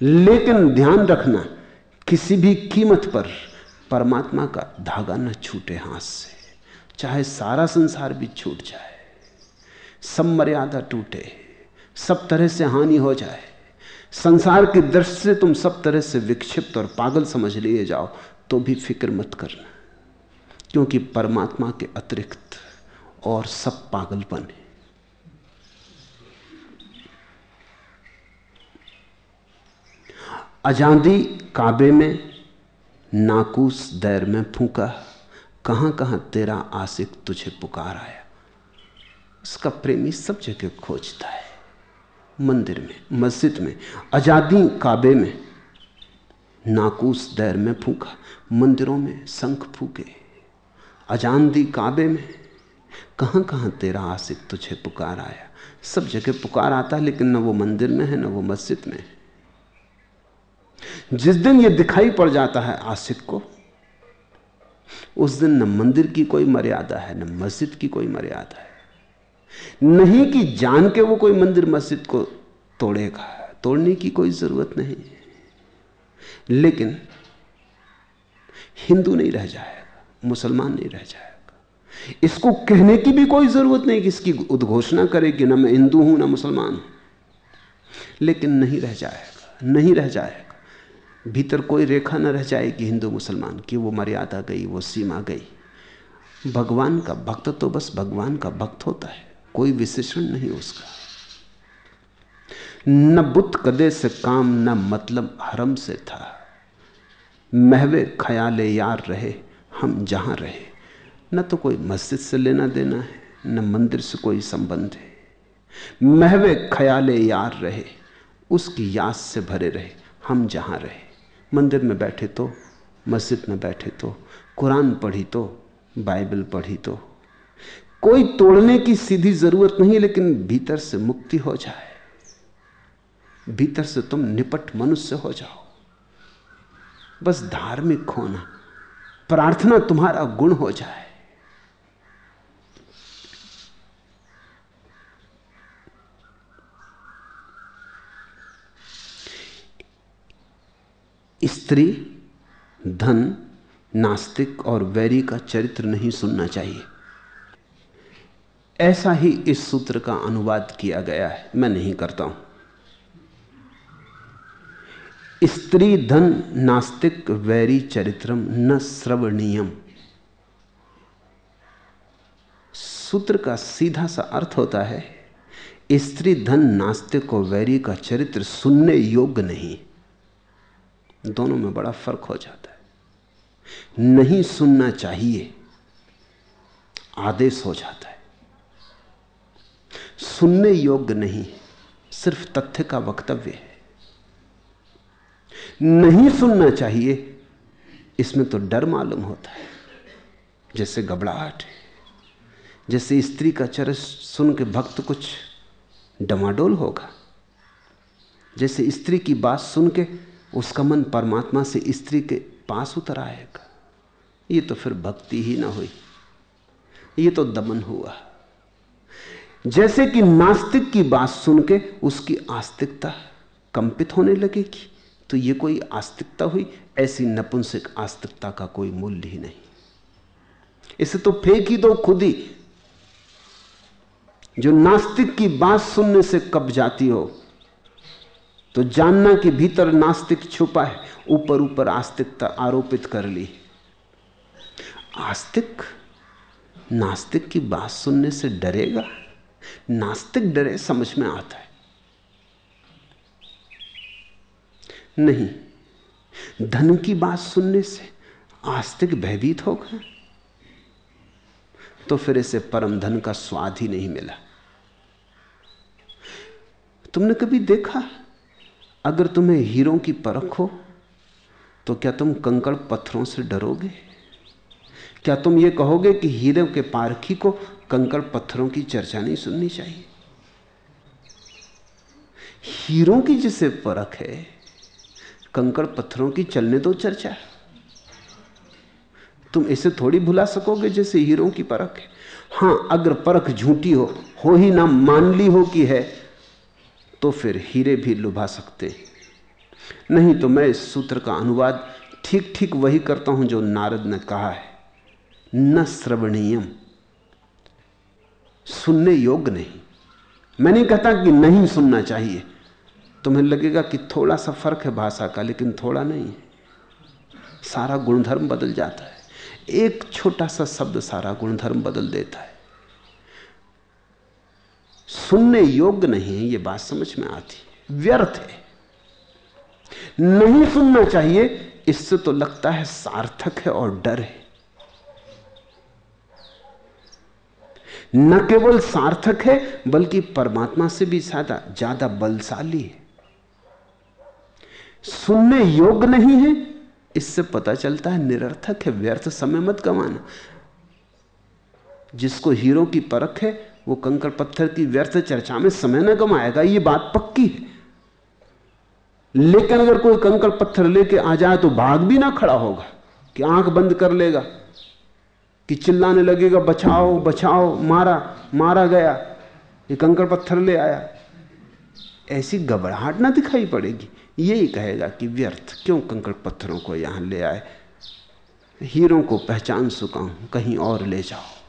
लेकिन ध्यान रखना, किसी भी कीमत पर परमात्मा का धागा न छूटे हाथ से। चाहे सारा संसार भी छूट जाए, सब मर्यादा टूटे, सब तरह से हानि हो जाए, संसार की दृष्टि से तुम सब तरह से विक्षिप्त और पागल समझ लिए जाओ तो भी फ़िक्र मत करना, क्योंकि परमात्मा के अतिरिक्त और सब पागलपन है अजादी काबे में, नाकूस दैर में फूका। कहाँ कहाँ तेरा आशिक तुझे पुकार आया? उसका प्रेमी सब जगह खोजता है। मंदिर में, मस्जिद में, आज़ादी काबे में। नाकूस दैर में फूका, मंदिरों में शंख फूके। अजानदी काबे में, कहाँ कहाँ तेरा आशिक तुझे पुकार आया? सब जगह पुकार आता है लेकिन न वो मंदिर में है, न वो मस्जिद में। है जिस दिन ये दिखाई पड़ जाता है आशिक को उस दिन न मंदिर की कोई मर्यादा है, न मस्जिद की कोई मर्यादा है। नहीं कि जान के वो कोई मंदिर मस्जिद को तोड़ेगा, तोड़ने की कोई ज़रूरत नहीं लेकिन हिंदू नहीं रह जाएगा, मुसलमान नहीं रह जाएगा। इसको कहने की भी कोई ज़रूरत नहीं कि इसकी उद्घोषणा करे कि ना मैं हिंदू हूँ, ना मुसलमान हूँ। लेकिन नहीं रह जाएगा, नहीं रह जाएगा। भीतर कोई रेखा न रह जाएगी हिंदू मुसलमान की, वो मर्यादा गई, वो सीमा गई। भगवान का भक्त तो बस भगवान का भक्त होता है, कोई विशेषण नहीं उसका। न बुत कदे से काम, न मतलब हरम से था। महवे ख्याले यार रहे, हम जहाँ रहे। न तो कोई मस्जिद से लेना देना है, न मंदिर से कोई संबंध है। महवे ख्याले यार रहे, उसकी याद से भरे रहे, हम जहाँ रहे। मंदिर में बैठे तो मस्जिद में बैठे तो कुरान पढ़ी तो बाइबल पढ़ी तो। कोई तोड़ने की सीधी ज़रूरत नहीं, लेकिन भीतर से मुक्ति हो जाए। भीतर से तुम निपट मनुष्य हो जाओ। बस धार्मिक होना, प्रार्थना तुम्हारा गुण हो जाए। स्त्री, धन, नास्तिक और वैरी का चरित्र नहीं सुनना चाहिए। ऐसा ही इस सूत्र का अनुवाद किया गया है। मैं नहीं करता हूँ। स्त्री, धन, नास्तिक, वैरी चरित्रम न श्रवणीयम। सूत्र का सीधा सा अर्थ होता है, स्त्री, धन, नास्तिक और वैरी का चरित्र सुनने योग्य नहीं। दोनों में बड़ा फ़र्क हो जाता है। नहीं सुनना चाहिए, आदेश हो जाता है। सुनने योग्य नहीं सिर्फ़ तथ्य का वक्तव्य है। नहीं सुनना चाहिए, इसमें तो डर मालूम होता है। जैसे घबराहट है, जैसे स्त्री का चरस सुन के भक्त कुछ डमाडोल होगा। जैसे स्त्री की बात सुन के उसका मन परमात्मा से स्त्री के पास उतर आएगा। ये तो फिर भक्ति ही ना हुई। ये तो दमन हुआ। जैसे कि नास्तिक की बात सुन के उसकी आस्तिकता कंपित होने लगेगी तो ये कोई आस्तिकता हुई, ऐसी नपुंसक आस्तिकता का कोई मूल्य ही नहीं। इसे तो फेंक ही दो खुद। ही जो नास्तिक की बात सुनने से कब जाती हो तो जानना कि भीतर नास्तिक छुपा है, ऊपर ऊपर आस्तिकता आरोपित कर ली। आस्तिक, नास्तिक की बात सुनने से डरेगा? नास्तिक डरे समझ में आता है। नहीं, धन की बात सुनने से आस्तिक भयभीत होगा तो फिर इसे परम धन का स्वाद ही नहीं मिला। तुमने कभी देखा अगर तुम्हें हीरों की परख हो तो क्या तुम कंकड़ पत्थरों से डरोगे? क्या तुम ये कहोगे कि हीरों के पारखी को कंकड़ पत्थरों की चर्चा नहीं सुननी चाहिए? हीरों की जिसे परख है, कंकड़ पत्थरों की चलने दो चर्चा। तुम इसे थोड़ी भुला सकोगे जैसे हीरों की परख है। हाँ, अगर परख झूठी हो हो ही ना मान ली हो कि है तो फिर हीरे भी लुभा सकते नहीं तो मैं इस सूत्र का अनुवाद ठीक ठीक वही करता हूँ जो नारद ने कहा है। न श्रवणीयम। सुनने योग्य नहीं। मैं नहीं कहता कि नहीं सुनना चाहिए। तुम्हें लगेगा कि थोड़ा सा फ़र्क है भाषा का, लेकिन थोड़ा नहीं है। सारा गुणधर्म बदल जाता है। एक छोटा सा शब्द सारा गुणधर्म बदल देता है। सुनने योग्य नहीं है यह बात समझ में आती व्यर्थ है। नहीं सुनना चाहिए, इससे तो लगता है सार्थक है और डर है। न केवल सार्थक है, बल्कि परमात्मा से भी ज़्यादा ज़्यादा बलशाली है। सुनने योग्य नहीं है, इससे पता चलता है निरर्थक है, व्यर्थ समय मत गंवाना। जिसको हीरो की परख है वो कंकड़ पत्थर की व्यर्थ चर्चा में समय न गमाएगा, ये बात पक्की है। लेकिन अगर कोई कंकड़ पत्थर लेके आ जाए तो भाग भी ना खड़ा होगा, कि आँख बंद कर लेगा, कि चिल्लाने लगेगा, बचाओ बचाओ, मारा मारा गया, ये कंकड़ पत्थर ले आया। ऐसी घबराहट ना दिखाई पड़ेगी। यही कहेगा कि व्यर्थ, क्यों कंकड़ पत्थरों को यहाँ ले आए? हीरों को पहचान चुका हूँ, कहीं और ले जाओ।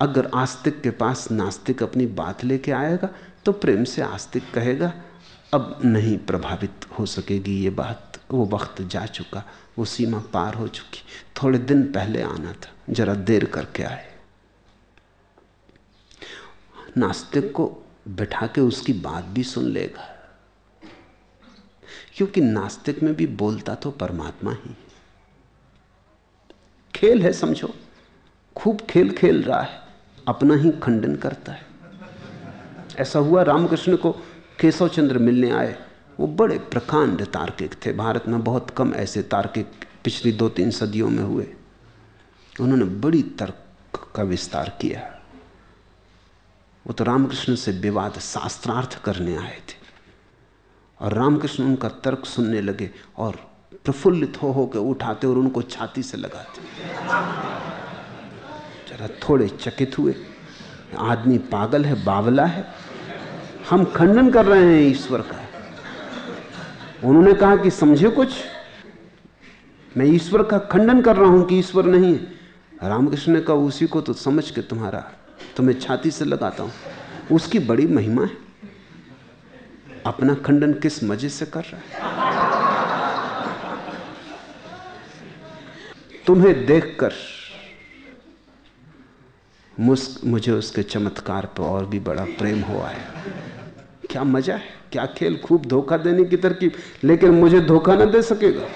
अगर आस्तिक के पास नास्तिक अपनी बात लेके आएगा तो प्रेम से आस्तिक कहेगा, अब नहीं प्रभावित हो सकेगी ये बात, वो वक्त जा चुका, वो सीमा पार हो चुकी, थोड़े दिन पहले आना था, जरा देर करके आए। नास्तिक को बैठा के उसकी बात भी सुन लेगा, क्योंकि नास्तिक में भी बोलता तो परमात्मा ही। खेल है, समझो। खूब खेल खेल रहा है, अपना ही खंडन करता है। ऐसा हुआ, रामकृष्ण को केशव चंद्र मिलने आए। वो बड़े प्रकांड तार्किक थे। भारत में बहुत कम ऐसे तार्किक पिछली दो तीन सदियों में हुए। उन्होंने बड़ी तर्क का विस्तार किया। वो तो रामकृष्ण से विवाद शास्त्रार्थ करने आए थे। और रामकृष्ण उनका तर्क सुनने लगे और प्रफुल्लित हो हो के उठाते और उनको छाती से लगाते। जरा थोड़े चकित हुए। आदमी पागल है, बावला है। हम खंडन कर रहे हैं ईश्वर का। उन्होंने कहा कि समझे कुछ? मैं ईश्वर का खंडन कर रहा हूँ कि ईश्वर नहीं है। रामकृष्ण ने कहा, उसी को तो समझ के तुम्हारा, तुम्हें छाती से लगाता हूँ। उसकी बड़ी महिमा है। अपना खंडन किस मज़े से कर रहा है? तुम्हें देखकर मुझे उसके चमत्कार पर और भी बड़ा प्रेम हुआ है। क्या मज़ा है? क्या खेल? खूब धोखा देने की तरकीब। लेकिन मुझे धोखा ना दे सकेगा।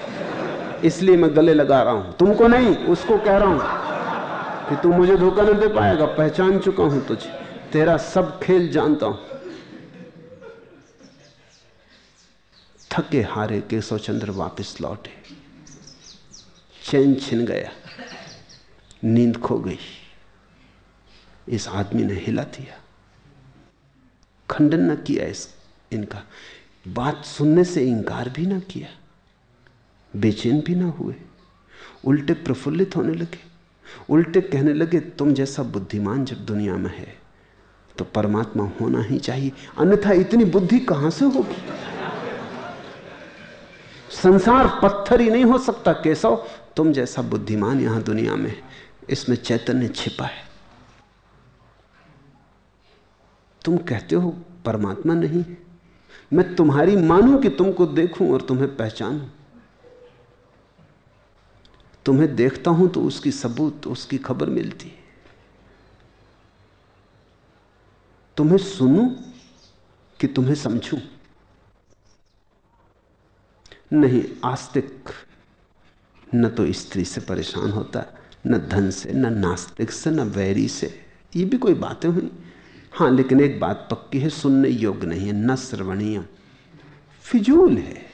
इसलिए मैं गले लगा रहा हूँ। तुमको नहीं, उसको कह रहा हूँ कि तू मुझे धोखा ना दे पाएगा। पहचान चुका हूँ तुझे। तेरा सब खेल जानता हूँ। थके हारे केशव चंद्र वापिस लौटे। चैन छिन गया। नींद खो गई। इस आदमी ने हिला दिया। खंडन न किया इस इनका। बात सुनने से इंकार भी ना किया। बेचैन भी ना हुए। उल्टे प्रफुल्लित होने लगे। उल्टे कहने लगे, तुम जैसा बुद्धिमान जब दुनिया में है तो परमात्मा होना ही चाहिए। अन्यथा इतनी बुद्धि कहाँ से होगी? संसार पत्थर ही नहीं हो सकता, केशव। तुम जैसा बुद्धिमान यहाँ दुनिया में इसमें चैतन्य छिपा है। तुम कहते हो परमात्मा नहीं। मैं तुम्हारी मानूं कि तुमको देखूँ और तुम्हें पहचानूं। तुम्हें देखता हूँ तो उसकी सबूत, उसकी खबर मिलती है। तुम्हें सुनूं कि तुम्हें समझूं। नहीं, आस्तिक न तो स्त्री से परेशान होता, न धन से, न नास्तिक से, न वैरी से। ये भी कोई बातें हुई? हाँ लेकिन एक बात पक्की है, सुनने योग्य नहीं है, न श्रवणीय। फिजूल है।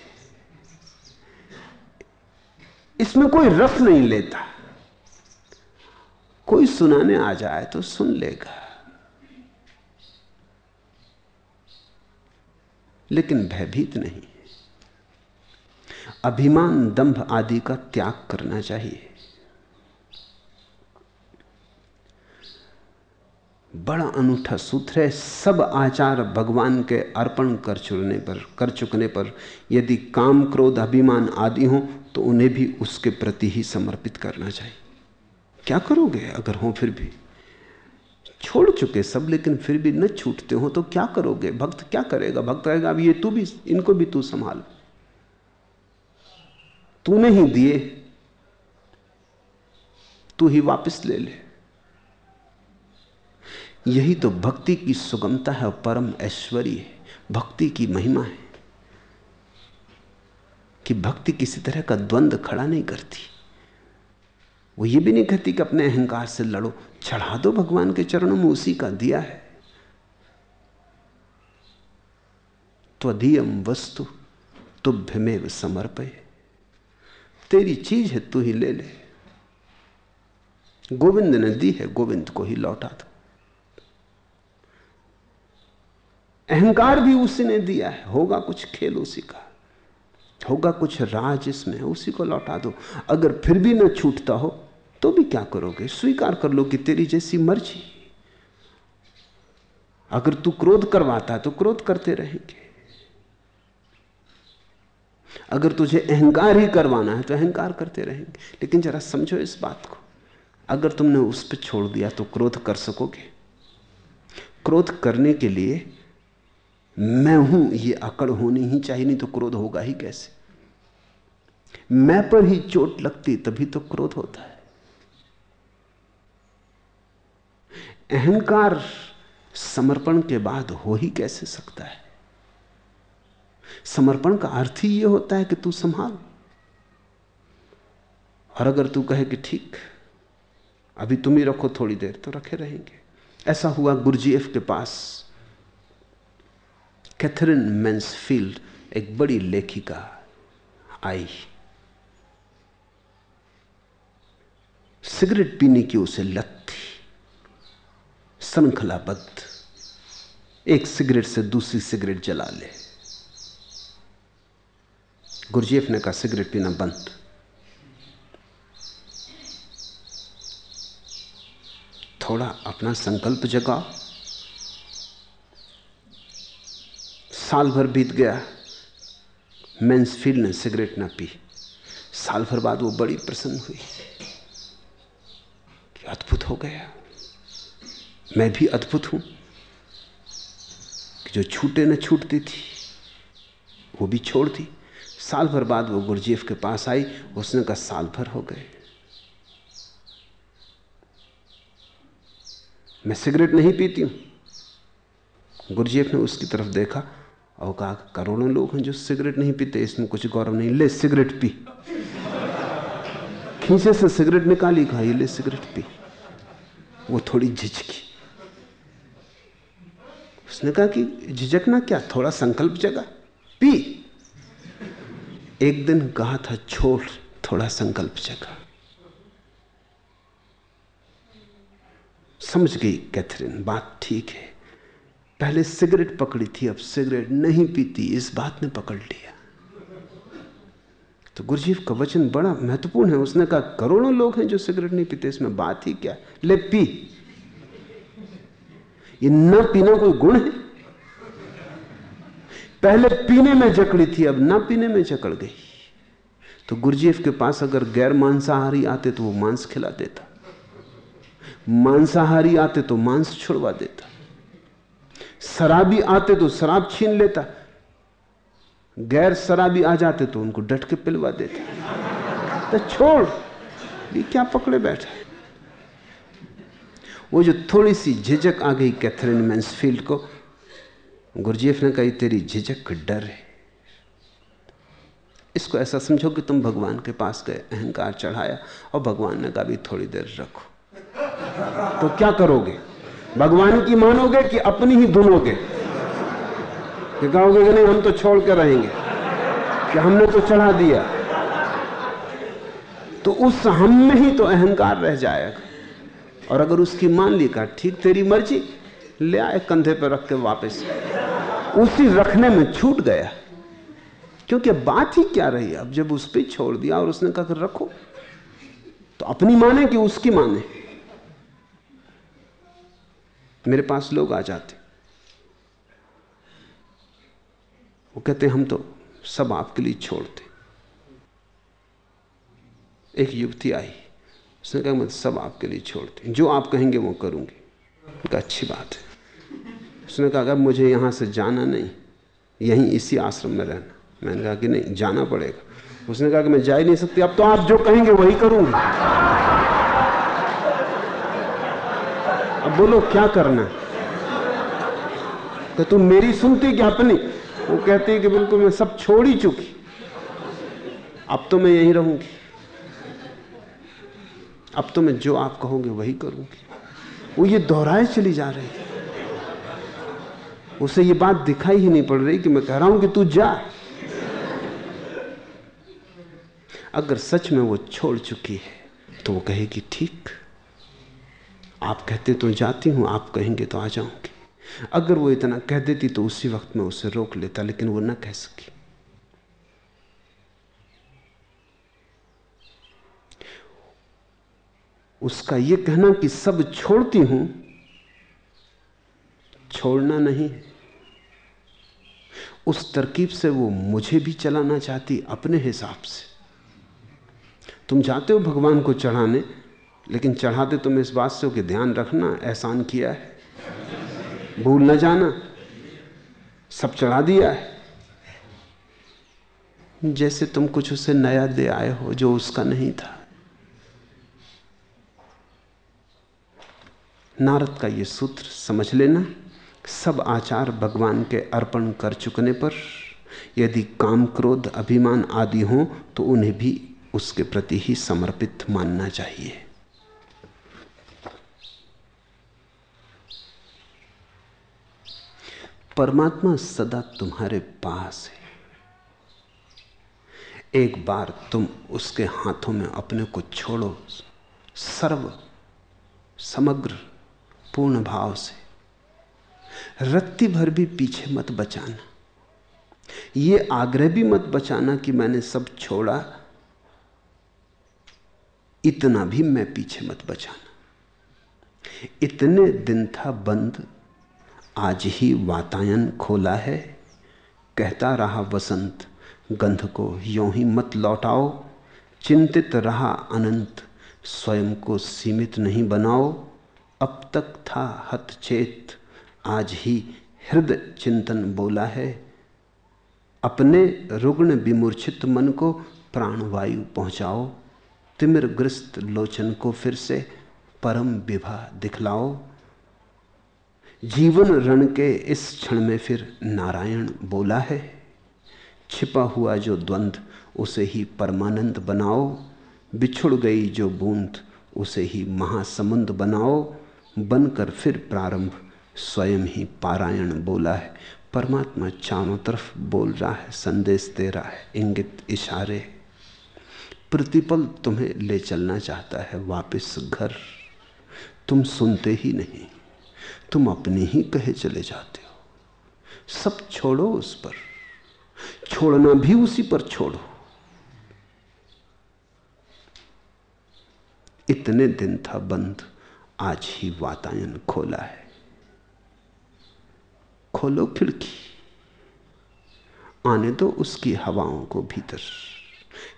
इसमें कोई रस नहीं लेता। कोई सुनाने आ जाए तो सुन लेगा। लेकिन भयभीत नहीं। अभिमान, दंभ आदि का त्याग करना चाहिए। बड़ा अनूठा सूत्र है। सब आचार भगवान के अर्पण कर चुकने पर, कर चुकने पर यदि काम क्रोध, अभिमान आदि हो तो उन्हें भी उसके प्रति ही समर्पित करना चाहिए। क्या करोगे अगर हो फिर भी? छोड़ चुके सब, लेकिन फिर भी न छूटते हो तो क्या करोगे? भक्त क्या करेगा? भक्त कहेगा, अब ये तू भी, इनको भी तू संभाल। तूने ही दिए। तू ही वापस ले ले। यही तो भक्ति की सुगमता है और परम ऐश्वर्य है। भक्ति की महिमा है कि भक्ति किसी तरह का द्वंद्व खड़ा नहीं करती। वो ये भी नहीं कहती कि अपने अहंकार से लड़ो। चढ़ा दो भगवान के चरणों में, उसी का दिया है। त्वधीयम वस्तु, तुभ्यमेव समर्पय। तेरी चीज़ है, तू ही ले ले। गोविंद ने दी है, गोविंद को ही लौटा दो। अहंकार भी उसी ने दिया है। होगा कुछ खेल उसी का। होगा कुछ राज इसमें, उसी को लौटा दो। अगर फिर भी ना छूटता हो तो भी क्या करोगे? स्वीकार कर लो कि तेरी जैसी मर्ज़ी। अगर तू क्रोध करवाता है तो क्रोध करते रहेंगे। अगर तुझे अहंकार ही करवाना है तो अहंकार करते रहेंगे। लेकिन जरा समझो इस बात को। अगर तुमने उस पर छोड़ दिया तो क्रोध कर सकोगे? क्रोध करने के लिए मैं हूँ, ये अकड़ होनी ही चाहिए, नहीं तो क्रोध होगा ही कैसे? मैं पर ही चोट लगती, तभी तो क्रोध होता है। अहंकार समर्पण के बाद हो ही कैसे सकता है? समर्पण का अर्थ ही यह होता है कि तू संभाल। और अगर तू कहे कि ठीक, अभी तुम ही रखो थोड़ी देर तो रखे रहेंगे। ऐसा हुआ गुरजीएफ के पास। कैथरीन मैंसफील्ड एक बड़ी लेखिका आई। सिगरेट पीने की उसे लत थी। श्रृंखलाबद्ध। एक सिगरेट से दूसरी सिगरेट जला ले। गुरजेफ ने कहा, सिगरेट पीना बंद। थोड़ा अपना संकल्प जगाओ। साल भर बीत गया। मैंसफील्ड ने सिगरेट ना पी। साल भर बाद वो बड़ी प्रसन्न हुई। कि अद्भुत हो गया। मैं भी अद्भुत हूँ। कि जो छूटे न छूटती थी, वो भी छोड़ दी। साल भर बाद वो गुरजीफ के पास आई। उसने कहा, साल भर हो गए। मैं सिगरेट नहीं पीती हूँ। गुरजीफ ने उसकी तरफ़ देखा। और कहा, करोड़ों लोग हैं जो सिगरेट नहीं पीते, इसमें कुछ गौरव नहीं। ले, सिगरेट पी। खींचे से सिगरेट निकाली, कहा ले, सिगरेट पी। वो थोड़ी झिझकी। उसने कहा कि, झिझकना क्या? थोड़ा संकल्प जगा। पी। एक दिन कहा था, छोड़, थोड़ा संकल्प जगा। समझ गई, कैथरीन, बात ठीक है। पहले सिगरेट पकड़ी थी, अब सिगरेट नहीं पीती, इस बात ने पकड़ लिया। तो गुरुजीव का वचन बड़ा महत्वपूर्ण है। उसने कहा, करोड़ों लोग हैं जो सिगरेट नहीं पीते, इसमें बात ही क्या ले, पी। ये न पीना कोई गुण है? पहले पीने में जकड़ी थी, अब ना पीने में जकड़ गई। तो गुरुजीव के पास अगर गैर मांसाहारी आते तो वो मांस खिला देता। मांसाहारी आते तो मांस छुड़वा देता। शराबी आते तो शराब छीन लेता। गैर शराबी आ जाते तो उनको डट के पिलवा देता। तो छोड़, ये क्या पकड़े बैठा वो जो थोड़ी सी झिझक आ गई कैथरीन मैंसफील्ड को, गुरजेफ ने कही तेरी झिझक डर है। इसको ऐसा समझो कि तुम भगवान के पास गए, अहंकार चढ़ाया और भगवान ने कहा भी थोड़ी देर रखो। तो क्या करोगे? भगवान की मानोगे कि अपनी ही धुनोगे? कि कहोगे कि नहीं, हम तो छोड़ कर रहेंगे कि हमने तो चढ़ा दिया। तो उस हम में ही तो अहंकार रह जाएगा। और अगर उसकी मान ली का ठीक, तेरी मर्ज़ी, ले आए कंधे पर रख के वापस। उसी रखने में छूट गया। क्योंकि बात ही क्या रही? अब जब उस पर छोड़ दिया और उसने कहा रखो तो अपनी माने कि उसकी माने। मेरे पास लोग आ जाते। वो कहते, हम तो सब आपके लिए छोड़ते एक युवती आई। उसने कहा, मैं सब आपके लिए छोड़ती जो आप कहेंगे, वो करूँगी। कहा, अच्छी बात है। उसने कहा, अगर मुझे यहाँ से जाना नहीं, यहीं इसी आश्रम में रहना। मैंने कहा कि नहीं, जाना पड़ेगा। उसने कहा कि मैं जा ही नहीं सकती। अब तो आप जो कहेंगे, वही करूँगी अब बोलो, क्या करना तो तुम मेरी सुनती क्या अपनी? वो कहती है कि बिल्कुल मैं सब छोड़ ही चुकी। अब तो मैं यहीं रहूँगी। अब तो मैं जो आप कहोगे वही करूँगी। वो ये दोहराए चली जा रही है। उसे ये बात दिखाई ही नहीं पड़ रही कि मैं कह रहा हूँ कि तू जा। अगर सच में वो छोड़ चुकी है तो वो कहेगी, ठीक। आप कहते तो जाती हूँ, आप कहेंगे तो आ जाऊँगी। अगर वो इतना कह देती तो उसी वक्त में उसे रोक लेता, लेकिन वो ना कह सकी। उसका यह कहना कि सब छोड़ती हूँ, छोड़ना नहीं। उस तरकीब से वो मुझे भी चलाना चाहती, अपने हिसाब से। तुम जाते हो भगवान को चढ़ाने लेकिन चढ़ाते तुम इस बात से हो कि ध्यान रखना, एहसान किया है। भूल न जाना। सब चढ़ा दिया है। जैसे तुम कुछ उसे नया दे आए हो, जो उसका नहीं था। नारद का यह सूत्र समझ लेना, सब आचार भगवान के अर्पण कर चुकने पर, यदि काम क्रोध, अभिमान आदि हो तो उन्हें भी उसके प्रति ही समर्पित मानना चाहिए। परमात्मा सदा तुम्हारे पास है। एक बार तुम उसके हाथों में अपने को छोड़ो, सर्व समग्र पूर्ण भाव से। रत्ती भर भी पीछे मत बचाना। ये आग्रह भी मत बचाना कि मैंने सब छोड़ा, इतना भी मैं पीछे मत बचाना। इतने दिन था बंद आज ही वातायन खोला है। कहता रहा वसंत, गंध को यों ही मत लौटाओ। चिंतित रहा अनंत, स्वयं को सीमित नहीं बनाओ। अब तक था हतचेत, आज ही हृदय चिंतन बोला है। अपने रुग्ण विमूर्छित मन को प्राणवायु पहुंचाओ। तिमिर ग्रस्त लोचन को फिर से परम विभा दिखलाओ। जीवन रण के इस क्षण में फिर नारायण बोला है, छिपा हुआ जो द्वंद्व उसे ही परमानंद बनाओ। बिछुड़ गई जो बूंद, उसे ही महासमुंद बनाओ। बनकर फिर प्रारंभ, स्वयं ही पारायण बोला है। परमात्मा चारों तरफ़ बोल रहा है, संदेश दे रहा है, इंगित इशारे। प्रतिपल तुम्हें ले चलना चाहता है, वापस घर। तुम सुनते ही नहीं। तुम अपने ही कहे चले जाते हो। सब छोड़ो उस पर। छोड़ना भी उसी पर छोड़ो। इतने दिन था बंद, आज ही वातायन खोला है। खोलो खिड़की। आने दो उसकी हवाओं को भीतर।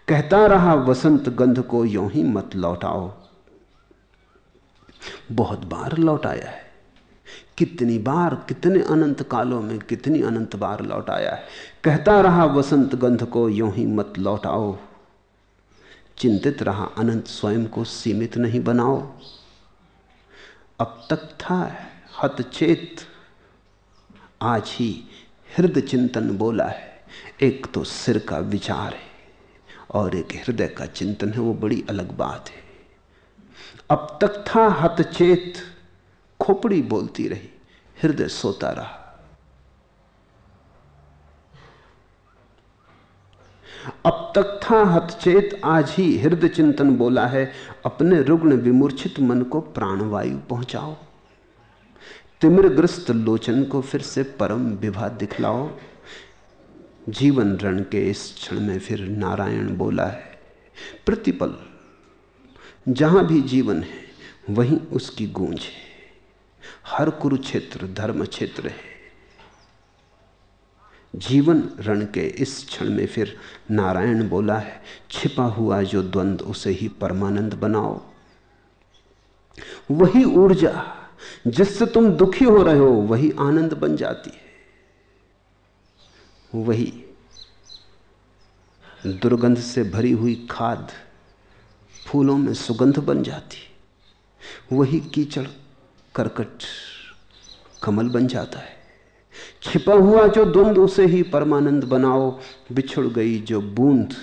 कहता रहा वसंत गंध को, यों ही मत लौटाओ। बहुत बार लौटाया है। कितनी बार, कितने अनंत कालों में कितनी अनंत बार लौटाया है। कहता रहा वसंत गंध को, यों ही मत लौटाओ। चिंतित रहा, अनंत स्वयं को सीमित नहीं बनाओ। अब तक था हतचेत, आज ही हृदय चिंतन बोला है। एक तो सिर का विचार है और एक हृदय का चिंतन है, वो बड़ी अलग बात है। अब तक था हतचेत खोपड़ी बोलती रही, हृदय सोता रहा। अब तक था हतचेत, आज ही हृदय चिंतन बोला है, अपने रुग्ण विमूर्छित मन को प्राणवायु पहुंचाओ। तिमिरग्रस्त लोचन को फिर से परम विभा दिखलाओ। जीवन रण के इस क्षण में फिर नारायण बोला है, प्रतिपल, जहाँ भी जीवन है, वहीं उसकी गूंज है। हर कुरुक्षेत्र धर्म क्षेत्र है। जीवन रण के इस क्षण में फिर नारायण बोला है, छिपा हुआ जो द्वंद उसे ही परमानंद बनाओ। वही ऊर्जा जिससे तुम दुखी हो रहे हो, वही आनंद बन जाती है। वही दुर्गंध से भरी हुई खाद फूलों में सुगंध बन जाती। वही कीचड़ करकट कमल बन जाता है। छिपा हुआ जो द्वंद उसे ही परमानंद बनाओ। बिछुड़ गई जो बूंद,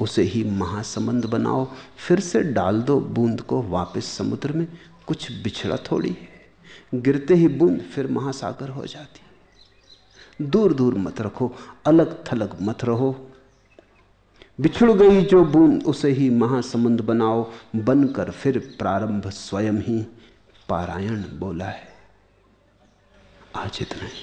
उसे ही महासमंद बनाओ। फिर से डाल दो बूंद को, वापस समुद्र में। कुछ बिछड़ा थोड़ी है। गिरते ही बूंद, फिर महासागर हो जाती। दूर दूर मत रखो अलग थलग मत रहो। बिछुड़ गई जो बूंद, उसे ही महासमुंद बनाओ। बनकर फिर प्रारंभ स्वयं ही। पारायण बोला है। आज इतना ही।